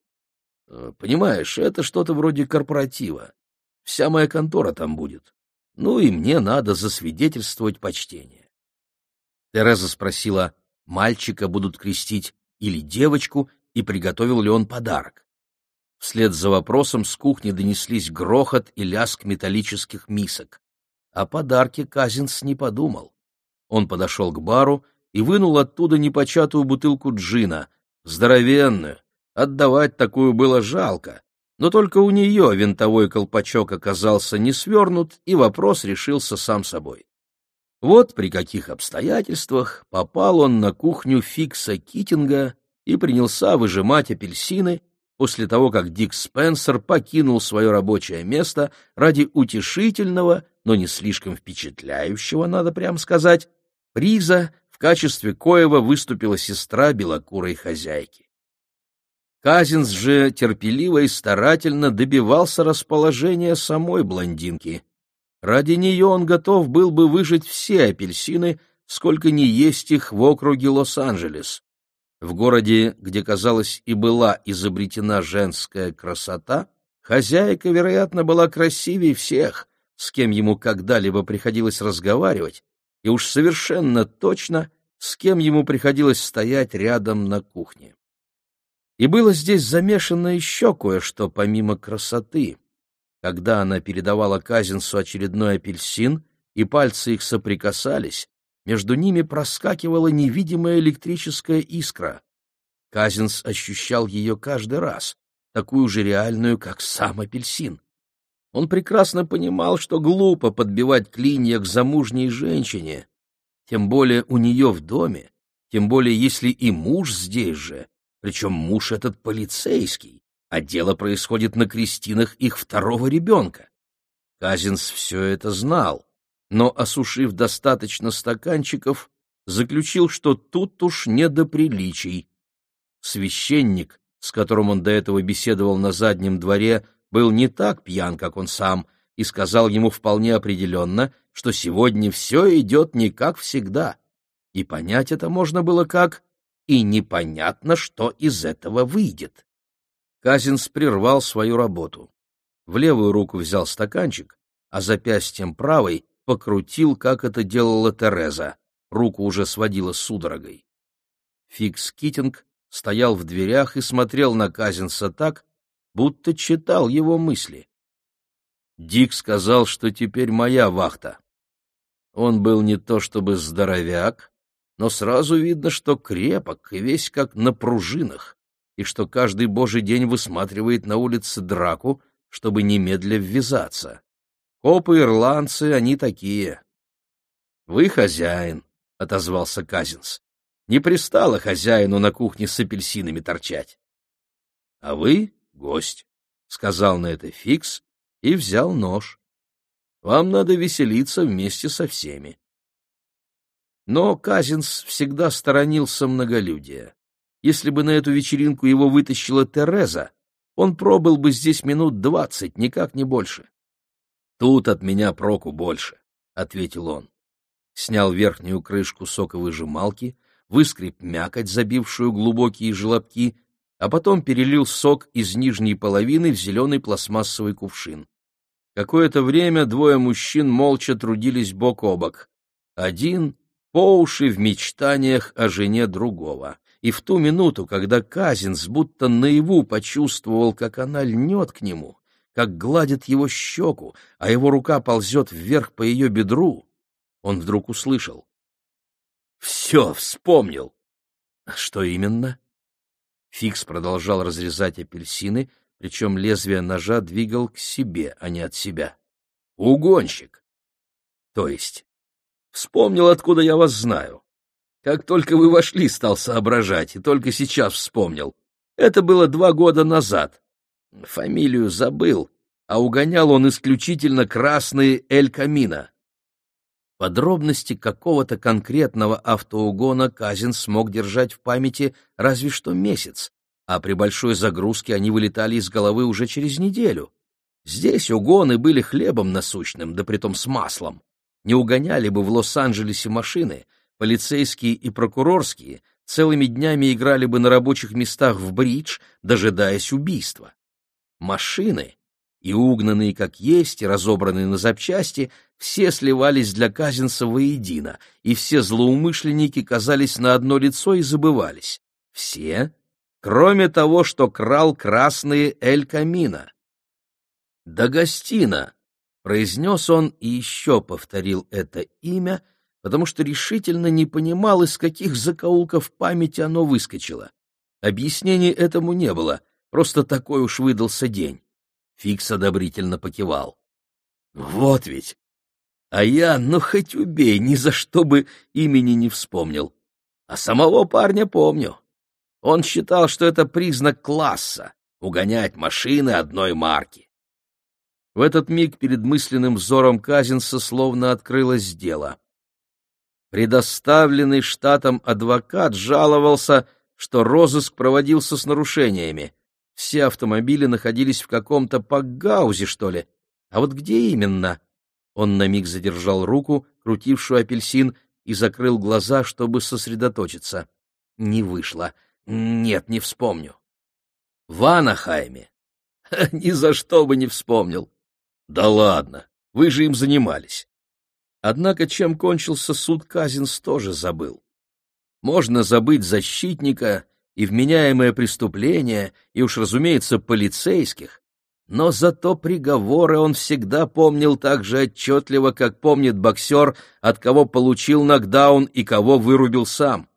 «Э, — Понимаешь, это что-то вроде корпоратива. Вся моя контора там будет. Ну и мне надо засвидетельствовать почтение. Тереза спросила, мальчика будут крестить или девочку, и приготовил ли он подарок. Вслед за вопросом с кухни донеслись грохот и лязг металлических мисок. О подарке Казинс не подумал. Он подошел к бару и вынул оттуда непочатую бутылку джина, здоровенную. Отдавать такую было жалко, но только у нее винтовой колпачок оказался не свернут, и вопрос решился сам собой. Вот при каких обстоятельствах попал он на кухню Фикса Китинга и принялся выжимать апельсины после того, как Дик Спенсер покинул свое рабочее место ради утешительного, но не слишком впечатляющего, надо прямо сказать, приза, в качестве коего выступила сестра белокурой хозяйки. Казинс же терпеливо и старательно добивался расположения самой блондинки — Ради нее он готов был бы выжать все апельсины, сколько ни есть их в округе Лос-Анджелес. В городе, где, казалось, и была изобретена женская красота, хозяйка, вероятно, была красивее всех, с кем ему когда-либо приходилось разговаривать, и уж совершенно точно, с кем ему приходилось стоять рядом на кухне. И было здесь замешано еще кое-что помимо красоты. Когда она передавала Казинсу очередной апельсин, и пальцы их соприкасались, между ними проскакивала невидимая электрическая искра. Казинс ощущал ее каждый раз, такую же реальную, как сам апельсин. Он прекрасно понимал, что глупо подбивать клинья к замужней женщине, тем более у нее в доме, тем более если и муж здесь же, причем муж этот полицейский, а дело происходит на крестинах их второго ребенка. Казинс все это знал, но, осушив достаточно стаканчиков, заключил, что тут уж не до приличий. Священник, с которым он до этого беседовал на заднем дворе, был не так пьян, как он сам, и сказал ему вполне определенно, что сегодня все идет не как всегда. И понять это можно было как, и непонятно, что из этого выйдет. Казинс прервал свою работу. В левую руку взял стаканчик, а запястьем правой покрутил, как это делала Тереза. Руку уже сводила судорогой. Фикс Китинг стоял в дверях и смотрел на Казинса так, будто читал его мысли. Дик сказал, что теперь моя вахта. Он был не то чтобы здоровяк, но сразу видно, что крепок и весь как на пружинах, и что каждый божий день высматривает на улице драку, чтобы немедля ввязаться. Копы-ирландцы, они такие. — Вы хозяин, — отозвался Казинс. — Не пристало хозяину на кухне с апельсинами торчать. — А вы — гость, — сказал на это Фикс и взял нож. Вам надо веселиться вместе со всеми. Но Казинс всегда сторонился многолюдия. Если бы на эту вечеринку его вытащила Тереза, он пробыл бы здесь минут двадцать, никак не больше. — Тут от меня проку больше, — ответил он. Снял верхнюю крышку соковыжималки, выскреб мякоть, забившую глубокие желобки, а потом перелил сок из нижней половины в зеленый пластмассовый кувшин. Какое-то время двое мужчин молча трудились бок о бок. Один по уши в мечтаниях о жене другого. И в ту минуту, когда Казинс будто наяву почувствовал, как она льнет к нему, как гладит его щеку, а его рука ползет вверх по ее бедру, он вдруг услышал. «Все, вспомнил!» «Что именно?» Фикс продолжал разрезать апельсины, причем лезвие ножа двигал к себе, а не от себя. «Угонщик!» «То есть?» Вспомнил, откуда я вас знаю. Как только вы вошли, стал соображать, и только сейчас вспомнил. Это было два года назад. Фамилию забыл, а угонял он исключительно красные Эль Камина. Подробности какого-то конкретного автоугона Казин смог держать в памяти разве что месяц, а при большой загрузке они вылетали из головы уже через неделю. Здесь угоны были хлебом насущным, да притом с маслом не угоняли бы в Лос-Анджелесе машины, полицейские и прокурорские целыми днями играли бы на рабочих местах в бридж, дожидаясь убийства. Машины, и угнанные как есть, и разобранные на запчасти, все сливались для Казинца воедино, и все злоумышленники казались на одно лицо и забывались. Все, кроме того, что крал красные Эль Камина. Дагостина, Произнес он и еще повторил это имя, потому что решительно не понимал, из каких закоулков памяти оно выскочило. Объяснений этому не было, просто такой уж выдался день. Фикс одобрительно покивал. «Вот ведь! А я, ну хоть убей, ни за что бы имени не вспомнил. А самого парня помню. Он считал, что это признак класса — угонять машины одной марки. В этот миг перед мысленным взором Казинса словно открылось дело. Предоставленный штатом адвокат жаловался, что розыск проводился с нарушениями. Все автомобили находились в каком-то пакгаузе, что ли. А вот где именно? Он на миг задержал руку, крутившую апельсин, и закрыл глаза, чтобы сосредоточиться. Не вышло. Нет, не вспомню. В Анахайме. Ни за что бы не вспомнил. Да ладно, вы же им занимались. Однако чем кончился суд Казинс тоже забыл. Можно забыть защитника и вменяемое преступление, и уж, разумеется, полицейских, но зато приговоры он всегда помнил так же отчетливо, как помнит боксер, от кого получил нокдаун и кого вырубил сам.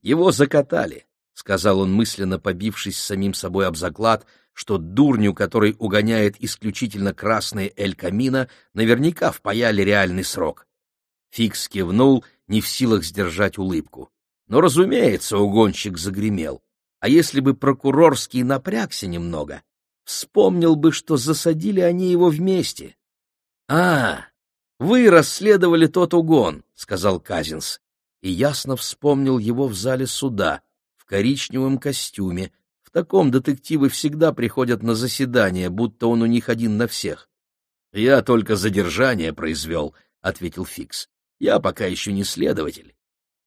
Его закатали, — сказал он мысленно, побившись самим собой об заклад, что дурню, который угоняет исключительно красные Эль Камина, наверняка впаяли реальный срок. Фикс кивнул, не в силах сдержать улыбку. Но, разумеется, угонщик загремел. А если бы прокурорский напрягся немного, вспомнил бы, что засадили они его вместе. — А, вы расследовали тот угон, — сказал Казинс, и ясно вспомнил его в зале суда, в коричневом костюме, в таком детективы всегда приходят на заседание, будто он у них один на всех. — Я только задержание произвел, — ответил Фикс. — Я пока еще не следователь,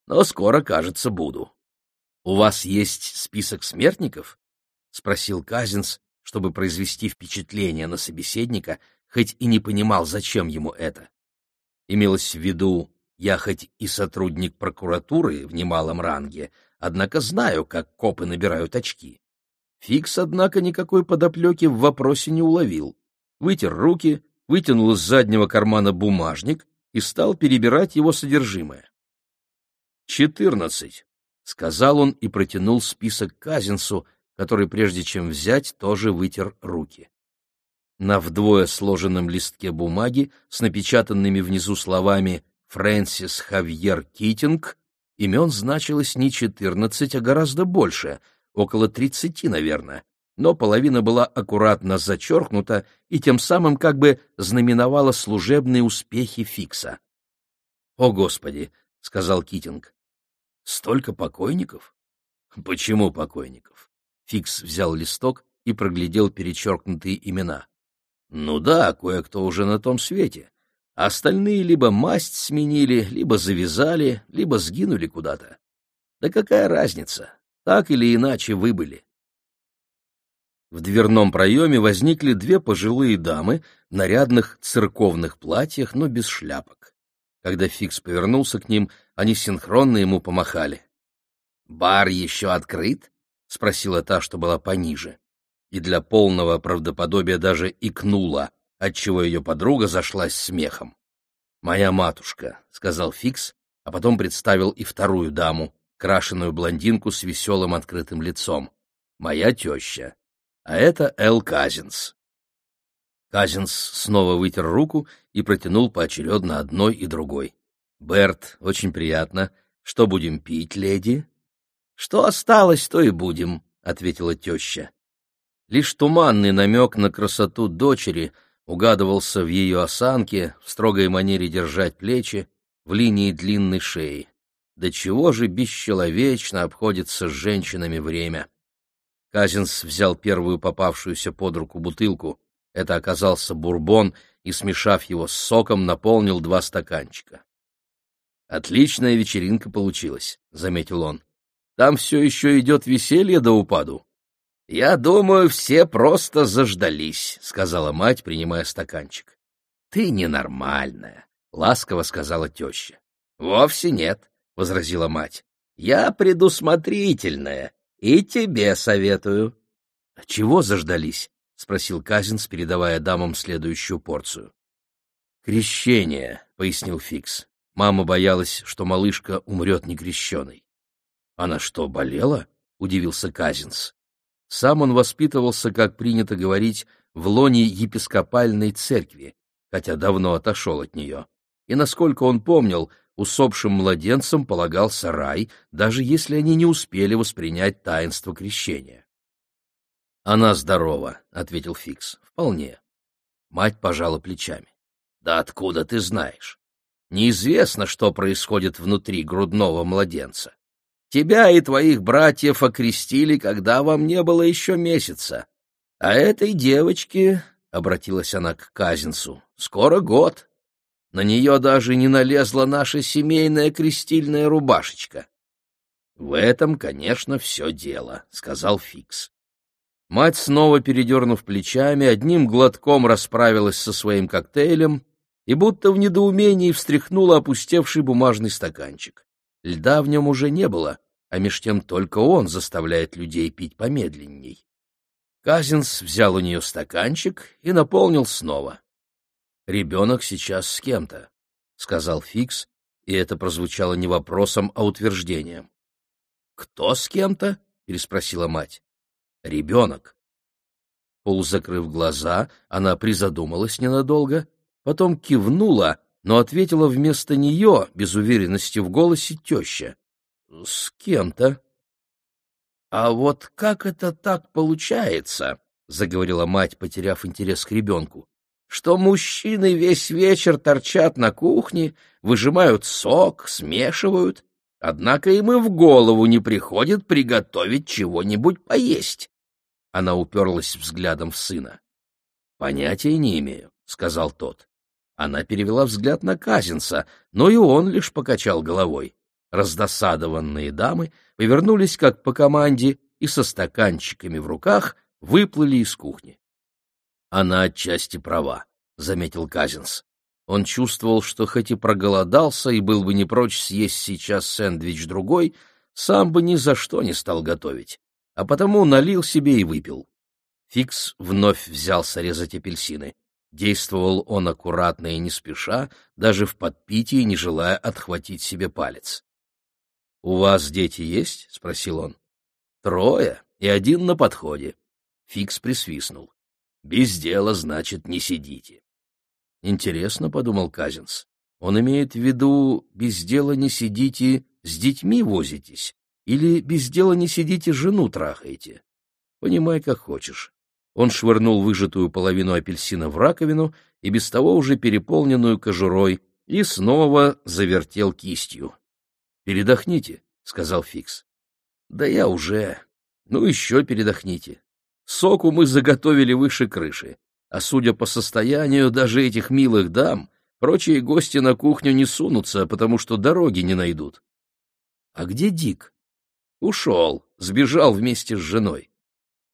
но скоро, кажется, буду. — У вас есть список смертников? — спросил Казинс, чтобы произвести впечатление на собеседника, хоть и не понимал, зачем ему это. Имелось в виду, я хоть и сотрудник прокуратуры в немалом ранге, однако знаю, как копы набирают очки. Фикс, однако, никакой подоплеки в вопросе не уловил. вытер руки, вытянул из заднего кармана бумажник и стал перебирать его содержимое. «Четырнадцать», — сказал он и протянул список Казинсу, который, прежде чем взять, тоже вытер руки. На вдвое сложенном листке бумаги с напечатанными внизу словами «Фрэнсис Хавьер Китинг» имен значилось не четырнадцать, а гораздо больше, около тридцати, наверное, но половина была аккуратно зачеркнута и тем самым как бы знаменовала служебные успехи Фикса. «О, Господи!» — сказал Китинг. «Столько покойников?» «Почему покойников?» Фикс взял листок и проглядел перечеркнутые имена. «Ну да, кое-кто уже на том свете. Остальные либо масть сменили, либо завязали, либо сгинули куда-то. Да какая разница? Так или иначе выбыли. В дверном проеме возникли две пожилые дамы нарядных церковных платьях, но без шляпок. Когда Фикс повернулся к ним, они синхронно ему помахали. «Бар еще открыт?» — спросила та, что была пониже. И для полного правдоподобия даже икнула, отчего ее подруга зашлась смехом. «Моя матушка», — сказал Фикс, а потом представил и вторую даму, крашеную блондинку с веселым открытым лицом. «Моя теща» а это Эл Казинс. Казинс снова вытер руку и протянул поочередно одной и другой. «Берт, очень приятно. Что будем пить, леди?» «Что осталось, то и будем», — ответила теща. Лишь туманный намек на красоту дочери угадывался в ее осанке, в строгой манере держать плечи, в линии длинной шеи. До чего же бесчеловечно обходится с женщинами время. Казинс взял первую попавшуюся под руку бутылку. Это оказался бурбон, и, смешав его с соком, наполнил два стаканчика. «Отличная вечеринка получилась», — заметил он. «Там все еще идет веселье до упаду». «Я думаю, все просто заждались», — сказала мать, принимая стаканчик. «Ты ненормальная», — ласково сказала теща. «Вовсе нет», — возразила мать. «Я предусмотрительная и тебе советую. — Чего заждались? — спросил Казинс, передавая дамам следующую порцию. — Крещение, — пояснил Фикс. Мама боялась, что малышка умрет некрещеной. — Она что, болела? — удивился Казинс. Сам он воспитывался, как принято говорить, в лоне епископальной церкви, хотя давно отошел от нее. И, насколько он помнил, усопшим младенцам полагался рай, даже если они не успели воспринять таинство крещения. «Она здорова», — ответил Фикс. «Вполне». Мать пожала плечами. «Да откуда ты знаешь? Неизвестно, что происходит внутри грудного младенца. Тебя и твоих братьев окрестили, когда вам не было еще месяца. А этой девочке, — обратилась она к Казинцу, — скоро год. На нее даже не налезла наша семейная крестильная рубашечка. — В этом, конечно, все дело, — сказал Фикс. Мать, снова передернув плечами, одним глотком расправилась со своим коктейлем и будто в недоумении встряхнула опустевший бумажный стаканчик. Льда в нем уже не было, а меж тем только он заставляет людей пить помедленней. Казинс взял у нее стаканчик и наполнил снова. Ребенок сейчас с кем-то, — сказал Фикс, и это прозвучало не вопросом, а утверждением. — Кто с кем-то? — переспросила мать. — Ребенок. Полузакрыв глаза, она призадумалась ненадолго, потом кивнула, но ответила вместо нее, без уверенности в голосе, теща. — С кем-то. — А вот как это так получается? — заговорила мать, потеряв интерес к ребенку что мужчины весь вечер торчат на кухне, выжимают сок, смешивают, однако им и в голову не приходит приготовить чего-нибудь поесть. Она уперлась взглядом в сына. — Понятия не имею, — сказал тот. Она перевела взгляд на Казинца, но и он лишь покачал головой. Раздосадованные дамы повернулись как по команде и со стаканчиками в руках выплыли из кухни. Она отчасти права, — заметил Казинс. Он чувствовал, что хоть и проголодался и был бы не прочь съесть сейчас сэндвич другой, сам бы ни за что не стал готовить, а потому налил себе и выпил. Фикс вновь взялся резать апельсины. Действовал он аккуратно и не спеша, даже в подпитии, не желая отхватить себе палец. — У вас дети есть? — спросил он. — Трое, и один на подходе. Фикс присвистнул. — Без дела, значит, не сидите. — Интересно, — подумал Казинс. Он имеет в виду «без дела не сидите, с детьми возитесь» или «без дела не сидите, жену трахаете». Понимай, как хочешь. Он швырнул выжатую половину апельсина в раковину и без того уже переполненную кожурой и снова завертел кистью. «Передохните», — сказал Фикс. «Да я уже. Ну, еще передохните. Соку мы заготовили выше крыши, а судя по состоянию даже этих милых дам, Прочие гости на кухню не сунутся, потому что дороги не найдут. А где Дик? Ушел, сбежал вместе с женой.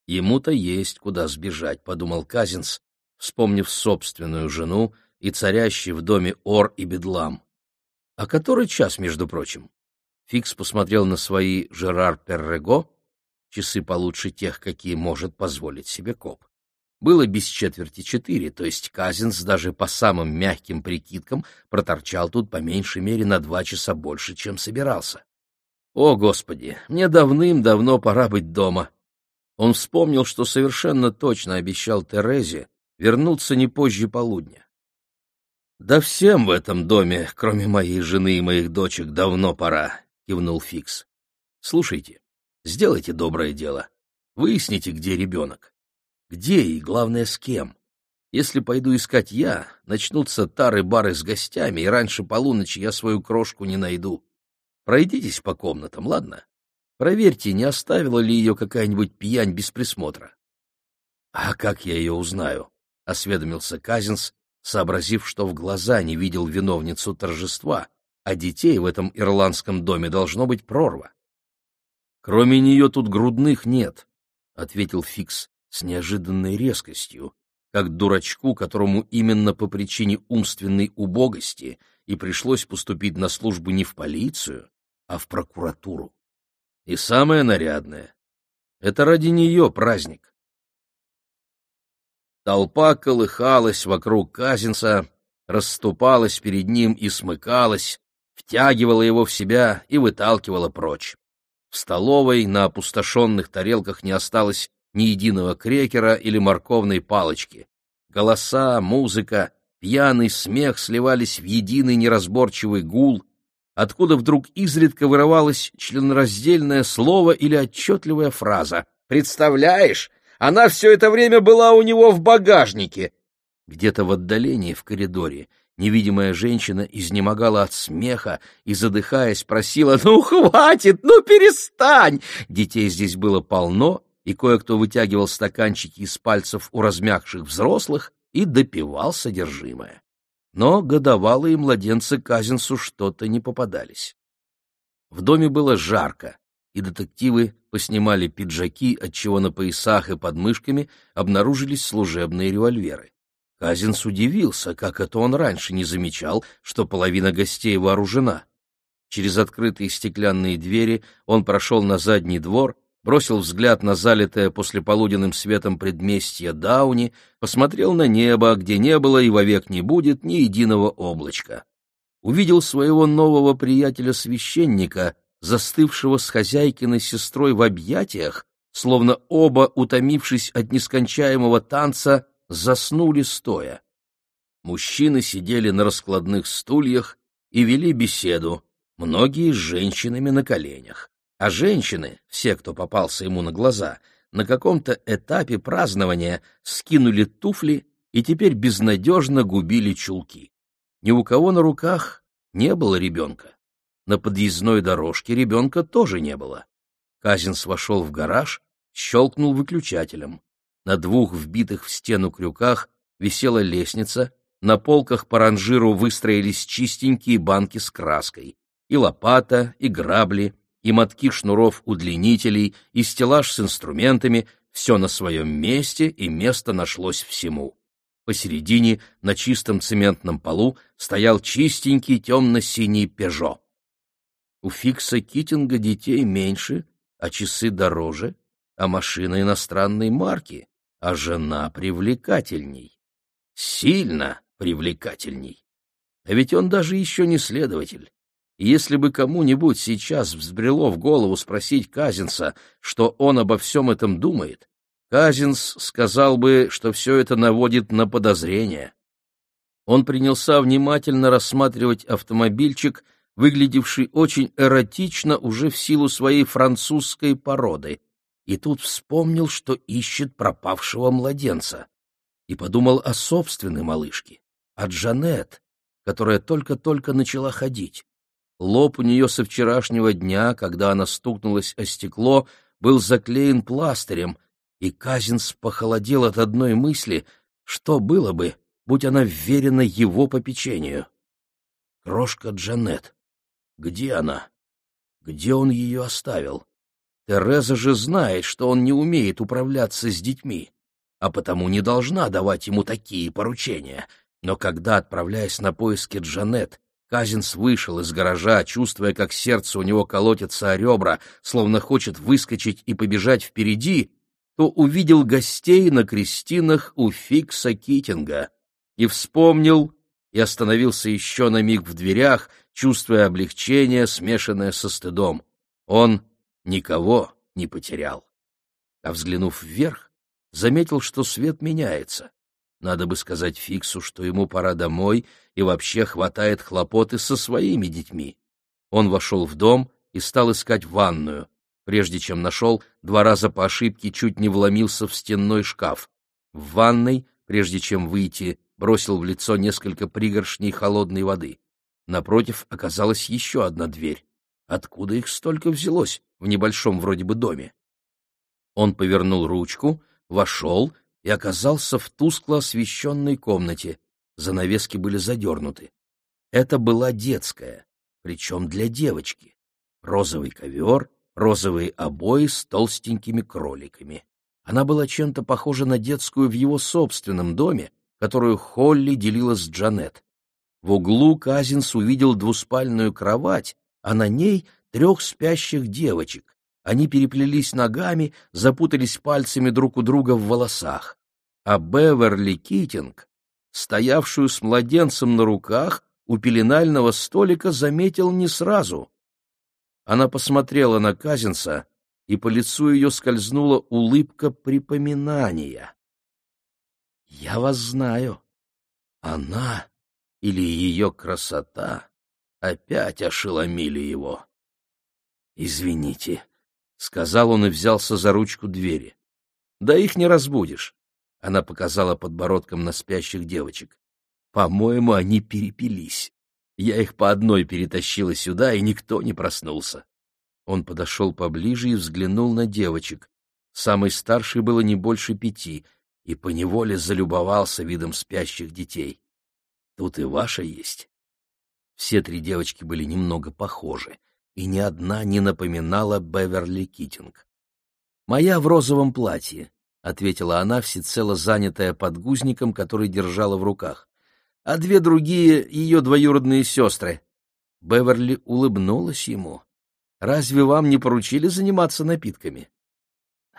Ему-то есть куда сбежать, подумал Казинс, вспомнив собственную жену и царящий в доме ор и бедлам. А который час, между прочим? Фикс посмотрел на свои Жерар Перрего, часы получше тех, какие может позволить себе коп. Было без четверти четыре, то есть Казинс даже по самым мягким прикидкам проторчал тут по меньшей мере на два часа больше, чем собирался. О, Господи, мне давным-давно пора быть дома. Он вспомнил, что совершенно точно обещал Терезе вернуться не позже полудня. «Да всем в этом доме, кроме моей жены и моих дочек, давно пора», — кивнул Фикс. «Слушайте, сделайте доброе дело. Выясните, где ребенок. Где и, главное, с кем? Если пойду искать я, начнутся тары-бары с гостями, и раньше полуночи я свою крошку не найду. Пройдитесь по комнатам, ладно? Проверьте, не оставила ли ее какая-нибудь пьянь без присмотра. — А как я ее узнаю? — осведомился Казинс, сообразив, что в глаза не видел виновницу торжества, а детей в этом ирландском доме должно быть прорва. — Кроме нее тут грудных нет, — ответил Фикс с неожиданной резкостью, как дурачку, которому именно по причине умственной убогости и пришлось поступить на службу не в полицию, а в прокуратуру. И самое нарядное — это ради нее праздник. Толпа колыхалась вокруг Казинца, расступалась перед ним и смыкалась, втягивала его в себя и выталкивала прочь. В столовой на опустошенных тарелках не осталось ни единого крекера или морковной палочки. Голоса, музыка, пьяный смех сливались в единый неразборчивый гул, откуда вдруг изредка вырывалось членораздельное слово или отчетливая фраза. «Представляешь, она все это время была у него в багажнике!» Где-то в отдалении, в коридоре, невидимая женщина изнемогала от смеха и, задыхаясь, просила «Ну, хватит! Ну, перестань!» Детей здесь было полно, и кое-кто вытягивал стаканчики из пальцев у размягших взрослых и допивал содержимое. Но годовалые младенцы Казинсу что-то не попадались. В доме было жарко, и детективы поснимали пиджаки, отчего на поясах и под мышками обнаружились служебные револьверы. Казинс удивился, как это он раньше не замечал, что половина гостей вооружена. Через открытые стеклянные двери он прошел на задний двор бросил взгляд на залитое послеполуденным светом предместье Дауни, посмотрел на небо, где не было и вовек не будет ни единого облачка. Увидел своего нового приятеля-священника, застывшего с хозяйкиной сестрой в объятиях, словно оба, утомившись от нескончаемого танца, заснули стоя. Мужчины сидели на раскладных стульях и вели беседу, многие с женщинами на коленях а женщины, все, кто попался ему на глаза, на каком-то этапе празднования скинули туфли и теперь безнадежно губили чулки. Ни у кого на руках не было ребенка. На подъездной дорожке ребенка тоже не было. Казинс вошел в гараж, щелкнул выключателем. На двух вбитых в стену крюках висела лестница, на полках по ранжиру выстроились чистенькие банки с краской. И лопата, и грабли, и мотки шнуров удлинителей, и стеллаж с инструментами, все на своем месте, и место нашлось всему. Посередине, на чистом цементном полу, стоял чистенький темно-синий «Пежо». У Фикса Китинга детей меньше, а часы дороже, а машина иностранной марки, а жена привлекательней. сильно привлекательней. А ведь он даже еще не следователь. Если бы кому-нибудь сейчас взбрело в голову спросить Казинса, что он обо всем этом думает, Казинс сказал бы, что все это наводит на подозрение. Он принялся внимательно рассматривать автомобильчик, выглядевший очень эротично уже в силу своей французской породы, и тут вспомнил, что ищет пропавшего младенца, и подумал о собственной малышке, о Джанет, которая только-только начала ходить. Лоб у нее со вчерашнего дня, когда она стукнулась о стекло, был заклеен пластырем, и Казинс похолодел от одной мысли, что было бы, будь она вверена его попечению. Крошка Джанет. Где она? Где он ее оставил? Тереза же знает, что он не умеет управляться с детьми, а потому не должна давать ему такие поручения. Но когда, отправляясь на поиски Джанет, Казинс вышел из гаража, чувствуя, как сердце у него колотится о ребра, словно хочет выскочить и побежать впереди, то увидел гостей на крестинах у Фикса Китинга и вспомнил, и остановился еще на миг в дверях, чувствуя облегчение, смешанное со стыдом. Он никого не потерял. А взглянув вверх, заметил, что свет меняется. Надо бы сказать Фиксу, что ему пора домой и вообще хватает хлопоты со своими детьми. Он вошел в дом и стал искать ванную. Прежде чем нашел, два раза по ошибке чуть не вломился в стенной шкаф. В ванной, прежде чем выйти, бросил в лицо несколько пригоршней холодной воды. Напротив оказалась еще одна дверь. Откуда их столько взялось в небольшом вроде бы доме? Он повернул ручку, вошел и оказался в тускло освещенной комнате. Занавески были задернуты. Это была детская, причем для девочки. Розовый ковер, розовые обои с толстенькими кроликами. Она была чем-то похожа на детскую в его собственном доме, которую Холли делила с Джанет. В углу Казинс увидел двуспальную кровать, а на ней трех спящих девочек. Они переплелись ногами, запутались пальцами друг у друга в волосах. А Беверли Китинг, стоявшую с младенцем на руках, у пеленального столика заметил не сразу. Она посмотрела на Казинса, и по лицу ее скользнула улыбка припоминания. «Я вас знаю. Она или ее красота опять ошеломили его. «Извините», — сказал он и взялся за ручку двери. «Да их не разбудишь», — она показала подбородком на спящих девочек. «По-моему, они перепились. Я их по одной перетащила сюда, и никто не проснулся». Он подошел поближе и взглянул на девочек. Самой старшей было не больше пяти, и поневоле залюбовался видом спящих детей. «Тут и ваша есть». Все три девочки были немного похожи, и ни одна не напоминала Беверли Китинг. «Моя в розовом платье», — ответила она, всецело занятая подгузником, который держала в руках. «А две другие — ее двоюродные сестры». Беверли улыбнулась ему. «Разве вам не поручили заниматься напитками?»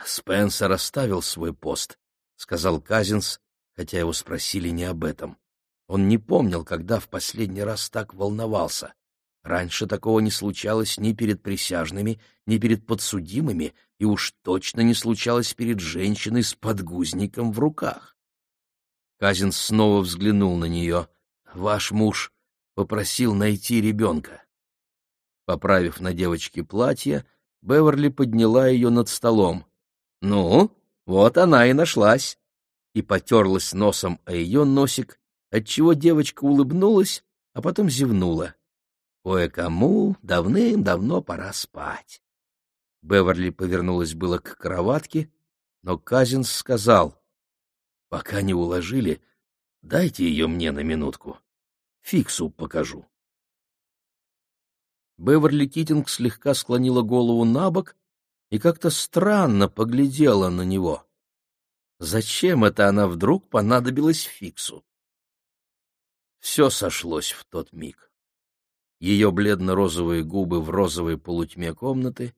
«Спенсер оставил свой пост», — сказал Казинс, хотя его спросили не об этом. Он не помнил, когда в последний раз так волновался. Раньше такого не случалось ни перед присяжными, ни перед подсудимыми, и уж точно не случалось перед женщиной с подгузником в руках. Казин снова взглянул на нее. «Ваш муж попросил найти ребенка». Поправив на девочке платье, Беверли подняла ее над столом. «Ну, вот она и нашлась!» И потерлась носом о ее носик, отчего девочка улыбнулась, а потом зевнула. Кое-кому давным-давно пора спать. Беверли повернулась было к кроватке, но Казинс сказал, «Пока не уложили, дайте ее мне на минутку. Фиксу покажу». Беверли Китинг слегка склонила голову на бок и как-то странно поглядела на него. Зачем это она вдруг понадобилась Фиксу? Все сошлось в тот миг. Ее бледно-розовые губы в розовой полутьме комнаты,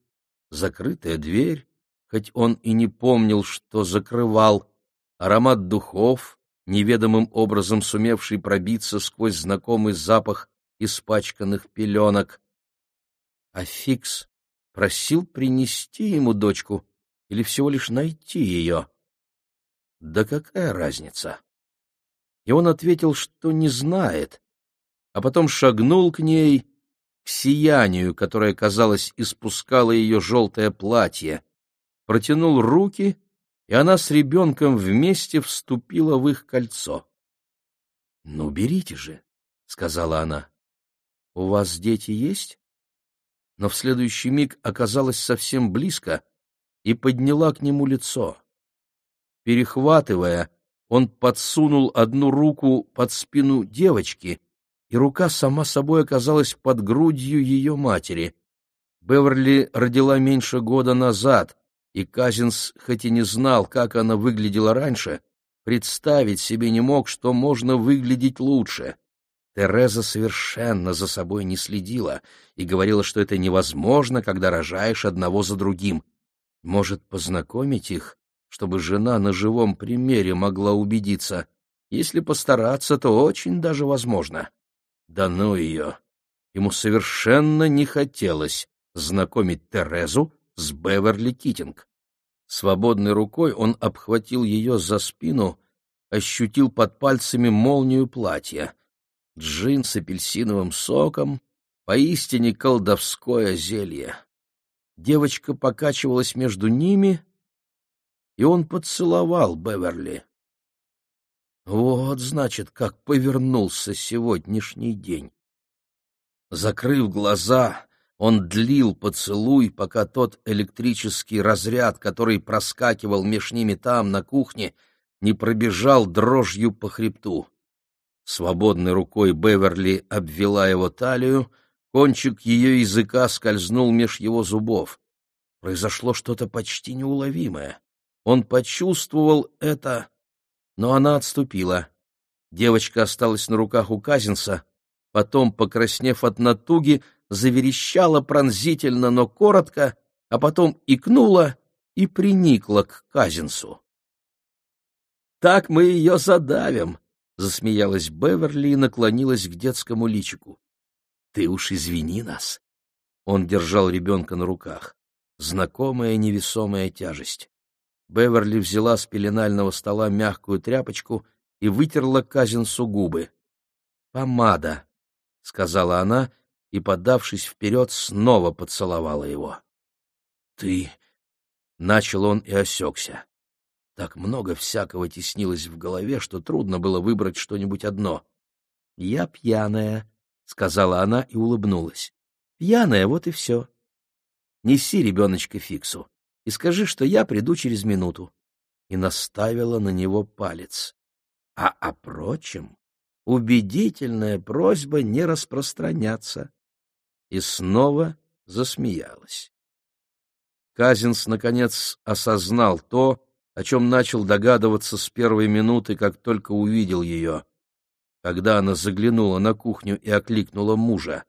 закрытая дверь, хоть он и не помнил, что закрывал, аромат духов, неведомым образом сумевший пробиться сквозь знакомый запах испачканных пеленок. А Фикс просил принести ему дочку или всего лишь найти ее. Да какая разница? И он ответил, что не знает, а потом шагнул к ней, к сиянию, которое, казалось, испускало ее желтое платье, протянул руки, и она с ребенком вместе вступила в их кольцо. — Ну, берите же, — сказала она. — У вас дети есть? Но в следующий миг оказалась совсем близко и подняла к нему лицо. Перехватывая, он подсунул одну руку под спину девочки, и рука сама собой оказалась под грудью ее матери. Беверли родила меньше года назад, и Казинс, хоть и не знал, как она выглядела раньше, представить себе не мог, что можно выглядеть лучше. Тереза совершенно за собой не следила и говорила, что это невозможно, когда рожаешь одного за другим. Может, познакомить их, чтобы жена на живом примере могла убедиться. Если постараться, то очень даже возможно. Да ну ее! Ему совершенно не хотелось знакомить Терезу с Беверли Китинг. Свободной рукой он обхватил ее за спину, ощутил под пальцами молнию платья. Джин с апельсиновым соком — поистине колдовское зелье. Девочка покачивалась между ними, и он поцеловал Беверли. Вот, значит, как повернулся сегодняшний день. Закрыв глаза, он длил поцелуй, пока тот электрический разряд, который проскакивал меж ними там, на кухне, не пробежал дрожью по хребту. Свободной рукой Беверли обвела его талию, кончик ее языка скользнул меж его зубов. Произошло что-то почти неуловимое. Он почувствовал это, но она отступила. Девочка осталась на руках у Казинса, потом, покраснев от натуги, заверещала пронзительно, но коротко, а потом икнула и приникла к Казинсу. «Так мы ее задавим!» — засмеялась Беверли и наклонилась к детскому личику. «Ты уж извини нас!» Он держал ребенка на руках. Знакомая невесомая тяжесть. Беверли взяла с пеленального стола мягкую тряпочку и вытерла Казинсу губы. «Помада», — сказала она и, подавшись вперед, снова поцеловала его. «Ты...» — начал он и осекся. Так много всякого теснилось в голове, что трудно было выбрать что-нибудь одно. «Я пьяная», — сказала она и улыбнулась. «Пьяная, вот и все. Неси ребеночка Фиксу и скажи, что я приду через минуту». И наставила на него палец. А о прочем убедительная просьба не распространяться и снова засмеялась. Казинс, наконец, осознал то, о чем начал догадываться с первой минуты, как только увидел ее, когда она заглянула на кухню и окликнула мужа.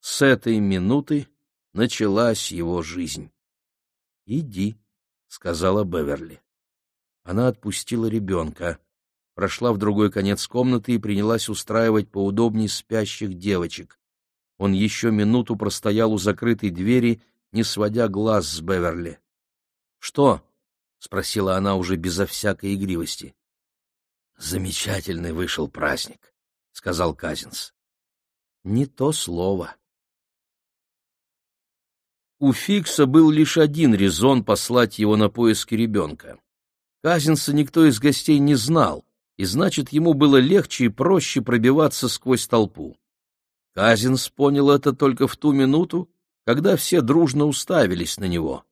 С этой минуты началась его жизнь. «Иди», — сказала Беверли. Она отпустила ребенка, прошла в другой конец комнаты и принялась устраивать поудобней спящих девочек. Он еще минуту простоял у закрытой двери, не сводя глаз с Беверли. — Что? — спросила она уже безо всякой игривости. — Замечательный вышел праздник, — сказал Казинс. — Не то слово. У Фикса был лишь один резон послать его на поиски ребенка. Казинса никто из гостей не знал, и значит, ему было легче и проще пробиваться сквозь толпу. Казинс понял это только в ту минуту, когда все дружно уставились на него.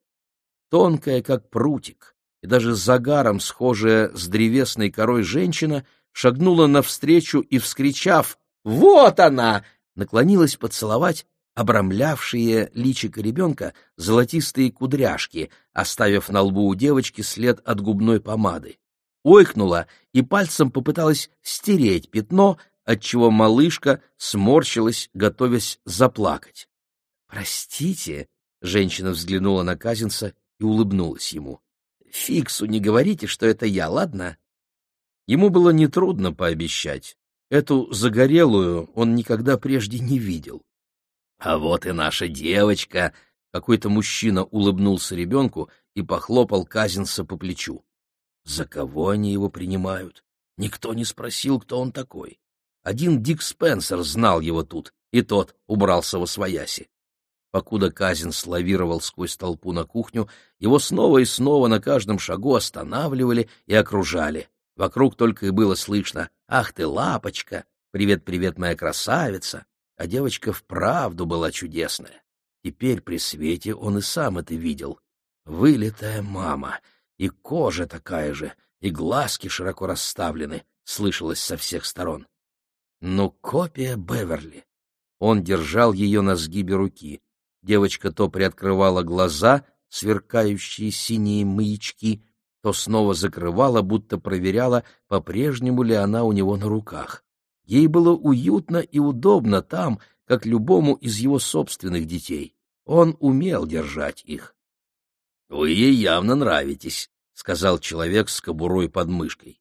Тонкая, как прутик, и даже загаром схожая с древесной корой женщина шагнула навстречу и, вскричав «Вот она!», наклонилась поцеловать обрамлявшие личико ребенка золотистые кудряшки, оставив на лбу у девочки след от губной помады. Ойкнула и пальцем попыталась стереть пятно, отчего малышка сморщилась, готовясь заплакать. «Простите», — женщина взглянула на Казинца и улыбнулась ему. «Фиксу не говорите, что это я, ладно?» Ему было нетрудно пообещать. Эту загорелую он никогда прежде не видел. «А вот и наша девочка!» Какой-то мужчина улыбнулся ребенку и похлопал Казинса по плечу. За кого они его принимают? Никто не спросил, кто он такой. Один Дик Спенсер знал его тут, и тот убрался во свояси. Покуда Казин славировал сквозь толпу на кухню, его снова и снова на каждом шагу останавливали и окружали. Вокруг только и было слышно «Ах ты, лапочка! Привет-привет, моя красавица!» А девочка вправду была чудесная. Теперь при свете он и сам это видел. Вылитая мама, и кожа такая же, и глазки широко расставлены, слышалось со всех сторон. Ну, копия Беверли. Он держал ее на сгибе руки. Девочка то приоткрывала глаза, сверкающие синие маячки, то снова закрывала, будто проверяла, по-прежнему ли она у него на руках. Ей было уютно и удобно там, как любому из его собственных детей. Он умел держать их. — Вы ей явно нравитесь, — сказал человек с кобурой под мышкой.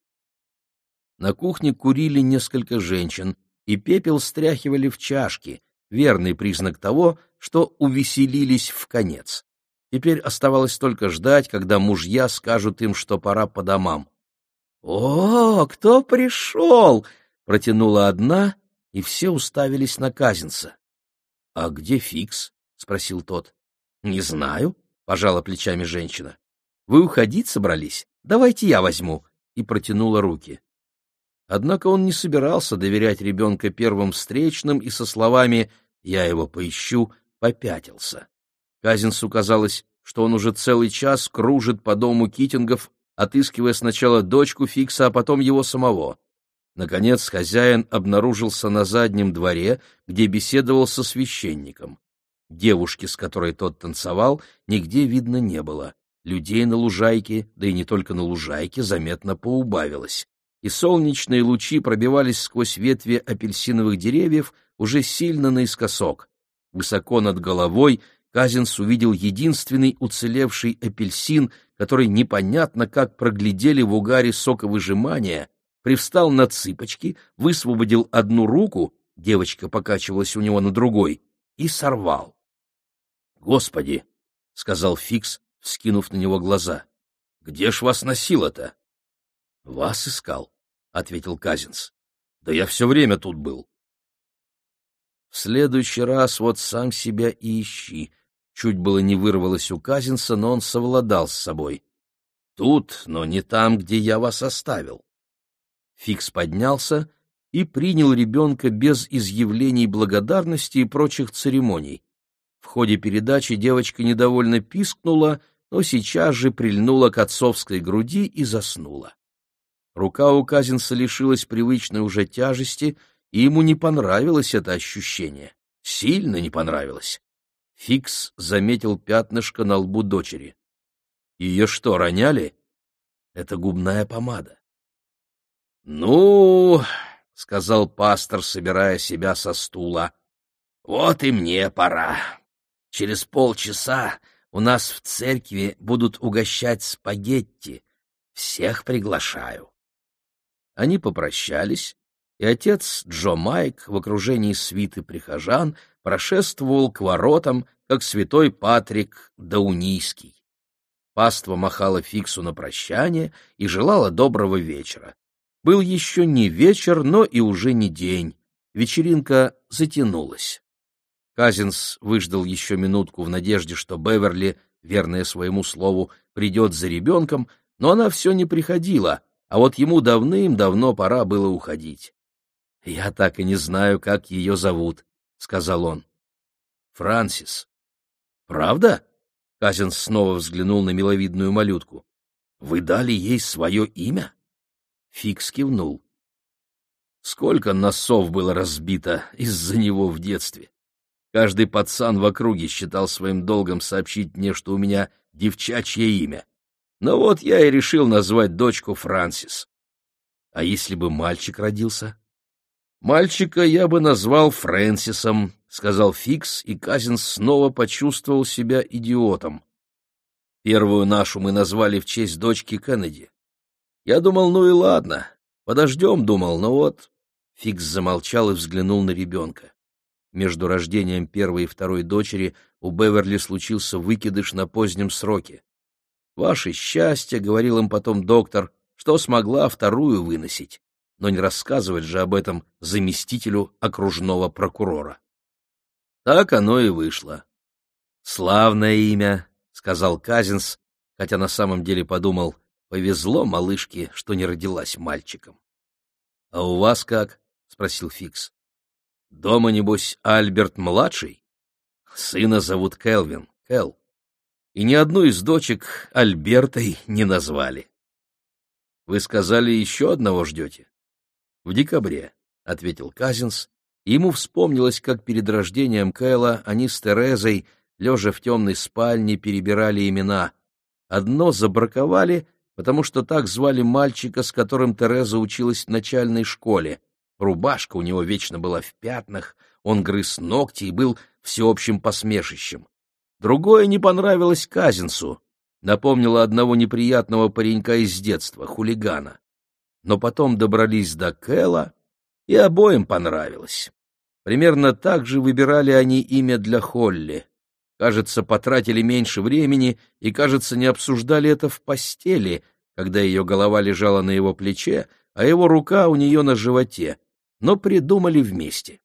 На кухне курили несколько женщин, и пепел стряхивали в чашки, верный признак того, что увеселились в конец. Теперь оставалось только ждать, когда мужья скажут им, что пора по домам. — О, кто пришел? — протянула одна, и все уставились на Казинца. — А где Фикс? — спросил тот. — Не знаю, — пожала плечами женщина. — Вы уходить собрались? Давайте я возьму. И протянула руки. Однако он не собирался доверять ребенка первым встречным и со словами «я его поищу» попятился. Казинсу казалось, что он уже целый час кружит по дому Китингов, отыскивая сначала дочку Фикса, а потом его самого. Наконец хозяин обнаружился на заднем дворе, где беседовал со священником. Девушки, с которой тот танцевал, нигде видно не было. Людей на лужайке, да и не только на лужайке, заметно поубавилось и солнечные лучи пробивались сквозь ветви апельсиновых деревьев уже сильно наискосок. Высоко над головой Казинс увидел единственный уцелевший апельсин, который непонятно как проглядели в угаре соковыжимания, привстал на цыпочки, высвободил одну руку, девочка покачивалась у него на другой, и сорвал. «Господи!» — сказал Фикс, вскинув на него глаза. «Где ж вас носило-то?» — Вас искал, — ответил Казинс. — Да я все время тут был. — В следующий раз вот сам себя и ищи. Чуть было не вырвалось у Казинса, но он совладал с собой. — Тут, но не там, где я вас оставил. Фикс поднялся и принял ребенка без изъявлений благодарности и прочих церемоний. В ходе передачи девочка недовольно пискнула, но сейчас же прильнула к отцовской груди и заснула. Рука у Казинса лишилась привычной уже тяжести, и ему не понравилось это ощущение. Сильно не понравилось. Фикс заметил пятнышко на лбу дочери. Ее что, роняли? Это губная помада. — Ну, — сказал пастор, собирая себя со стула, — вот и мне пора. Через полчаса у нас в церкви будут угощать спагетти. Всех приглашаю. Они попрощались, и отец Джо Майк в окружении свиты прихожан прошествовал к воротам, как святой Патрик Даунийский. Паства махала Фиксу на прощание и желала доброго вечера. Был еще не вечер, но и уже не день. Вечеринка затянулась. Казинс выждал еще минутку в надежде, что Беверли, верная своему слову, придет за ребенком, но она все не приходила, а вот ему давным-давно пора было уходить. — Я так и не знаю, как ее зовут, — сказал он. — Франсис. — Правда? — Казин снова взглянул на миловидную малютку. — Вы дали ей свое имя? Фикс кивнул. Сколько носов было разбито из-за него в детстве. Каждый пацан в округе считал своим долгом сообщить мне, что у меня девчачье имя. Но вот я и решил назвать дочку Франсис. А если бы мальчик родился? Мальчика я бы назвал Фрэнсисом, сказал Фикс, и Казин снова почувствовал себя идиотом. Первую нашу мы назвали в честь дочки Кеннеди. Я думал, ну и ладно, Подождем, думал, но вот... Фикс замолчал и взглянул на ребенка. Между рождением первой и второй дочери у Беверли случился выкидыш на позднем сроке. «Ваше счастье», — говорил им потом доктор, — «что смогла вторую выносить, но не рассказывать же об этом заместителю окружного прокурора». Так оно и вышло. «Славное имя», — сказал Казинс, хотя на самом деле подумал, повезло малышке, что не родилась мальчиком. — А у вас как? — спросил Фикс. — Дома, небось, Альберт-младший? Сына зовут Келвин, Кел. И ни одну из дочек Альбертой не назвали. — Вы сказали, еще одного ждете? — В декабре, — ответил Казинс. Ему вспомнилось, как перед рождением Кэла они с Терезой, лежа в темной спальне, перебирали имена. Одно забраковали — потому что так звали мальчика, с которым Тереза училась в начальной школе. Рубашка у него вечно была в пятнах, он грыз ногти и был всеобщим посмешищем. Другое не понравилось Казинцу, напомнило одного неприятного паренька из детства, хулигана. Но потом добрались до Кэла, и обоим понравилось. Примерно так же выбирали они имя для Холли. Кажется, потратили меньше времени и, кажется, не обсуждали это в постели, когда ее голова лежала на его плече, а его рука у нее на животе, но придумали вместе.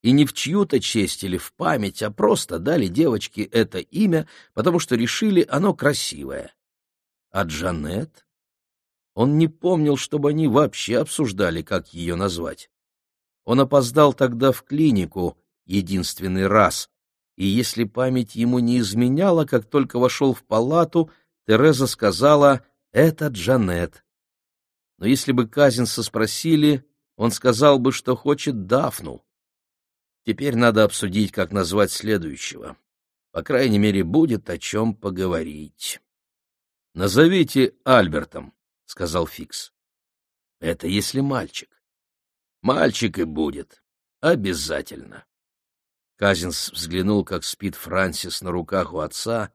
И не в чью-то честь или в память, а просто дали девочке это имя, потому что решили оно красивое. А Джанет? Он не помнил, чтобы они вообще обсуждали, как ее назвать. Он опоздал тогда в клинику единственный раз, и если память ему не изменяла, как только вошел в палату, Тереза сказала «Это Джанет». Но если бы Казинса спросили, он сказал бы, что хочет Дафну. Теперь надо обсудить, как назвать следующего. По крайней мере, будет о чем поговорить. — Назовите Альбертом, — сказал Фикс. — Это если мальчик. — Мальчик и будет. Обязательно. Казинс взглянул, как спит Франсис на руках у отца,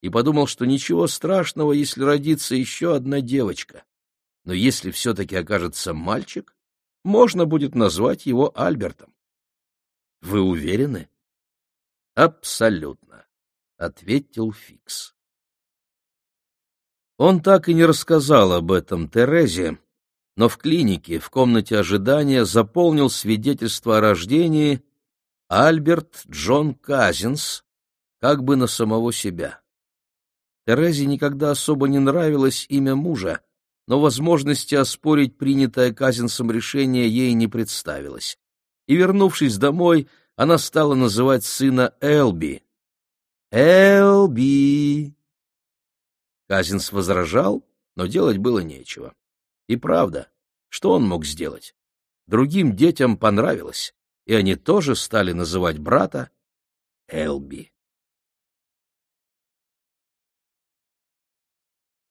и подумал, что ничего страшного, если родится еще одна девочка. Но если все-таки окажется мальчик, можно будет назвать его Альбертом. — Вы уверены? — Абсолютно, — ответил Фикс. Он так и не рассказал об этом Терезе, но в клинике, в комнате ожидания, заполнил свидетельство о рождении — Альберт Джон Казинс, как бы на самого себя. Терезе никогда особо не нравилось имя мужа, но возможности оспорить принятое Казинсом решение ей не представилось. И, вернувшись домой, она стала называть сына Элби. «Элби!» Казинс возражал, но делать было нечего. И правда, что он мог сделать? Другим детям понравилось и они тоже стали называть брата Элби.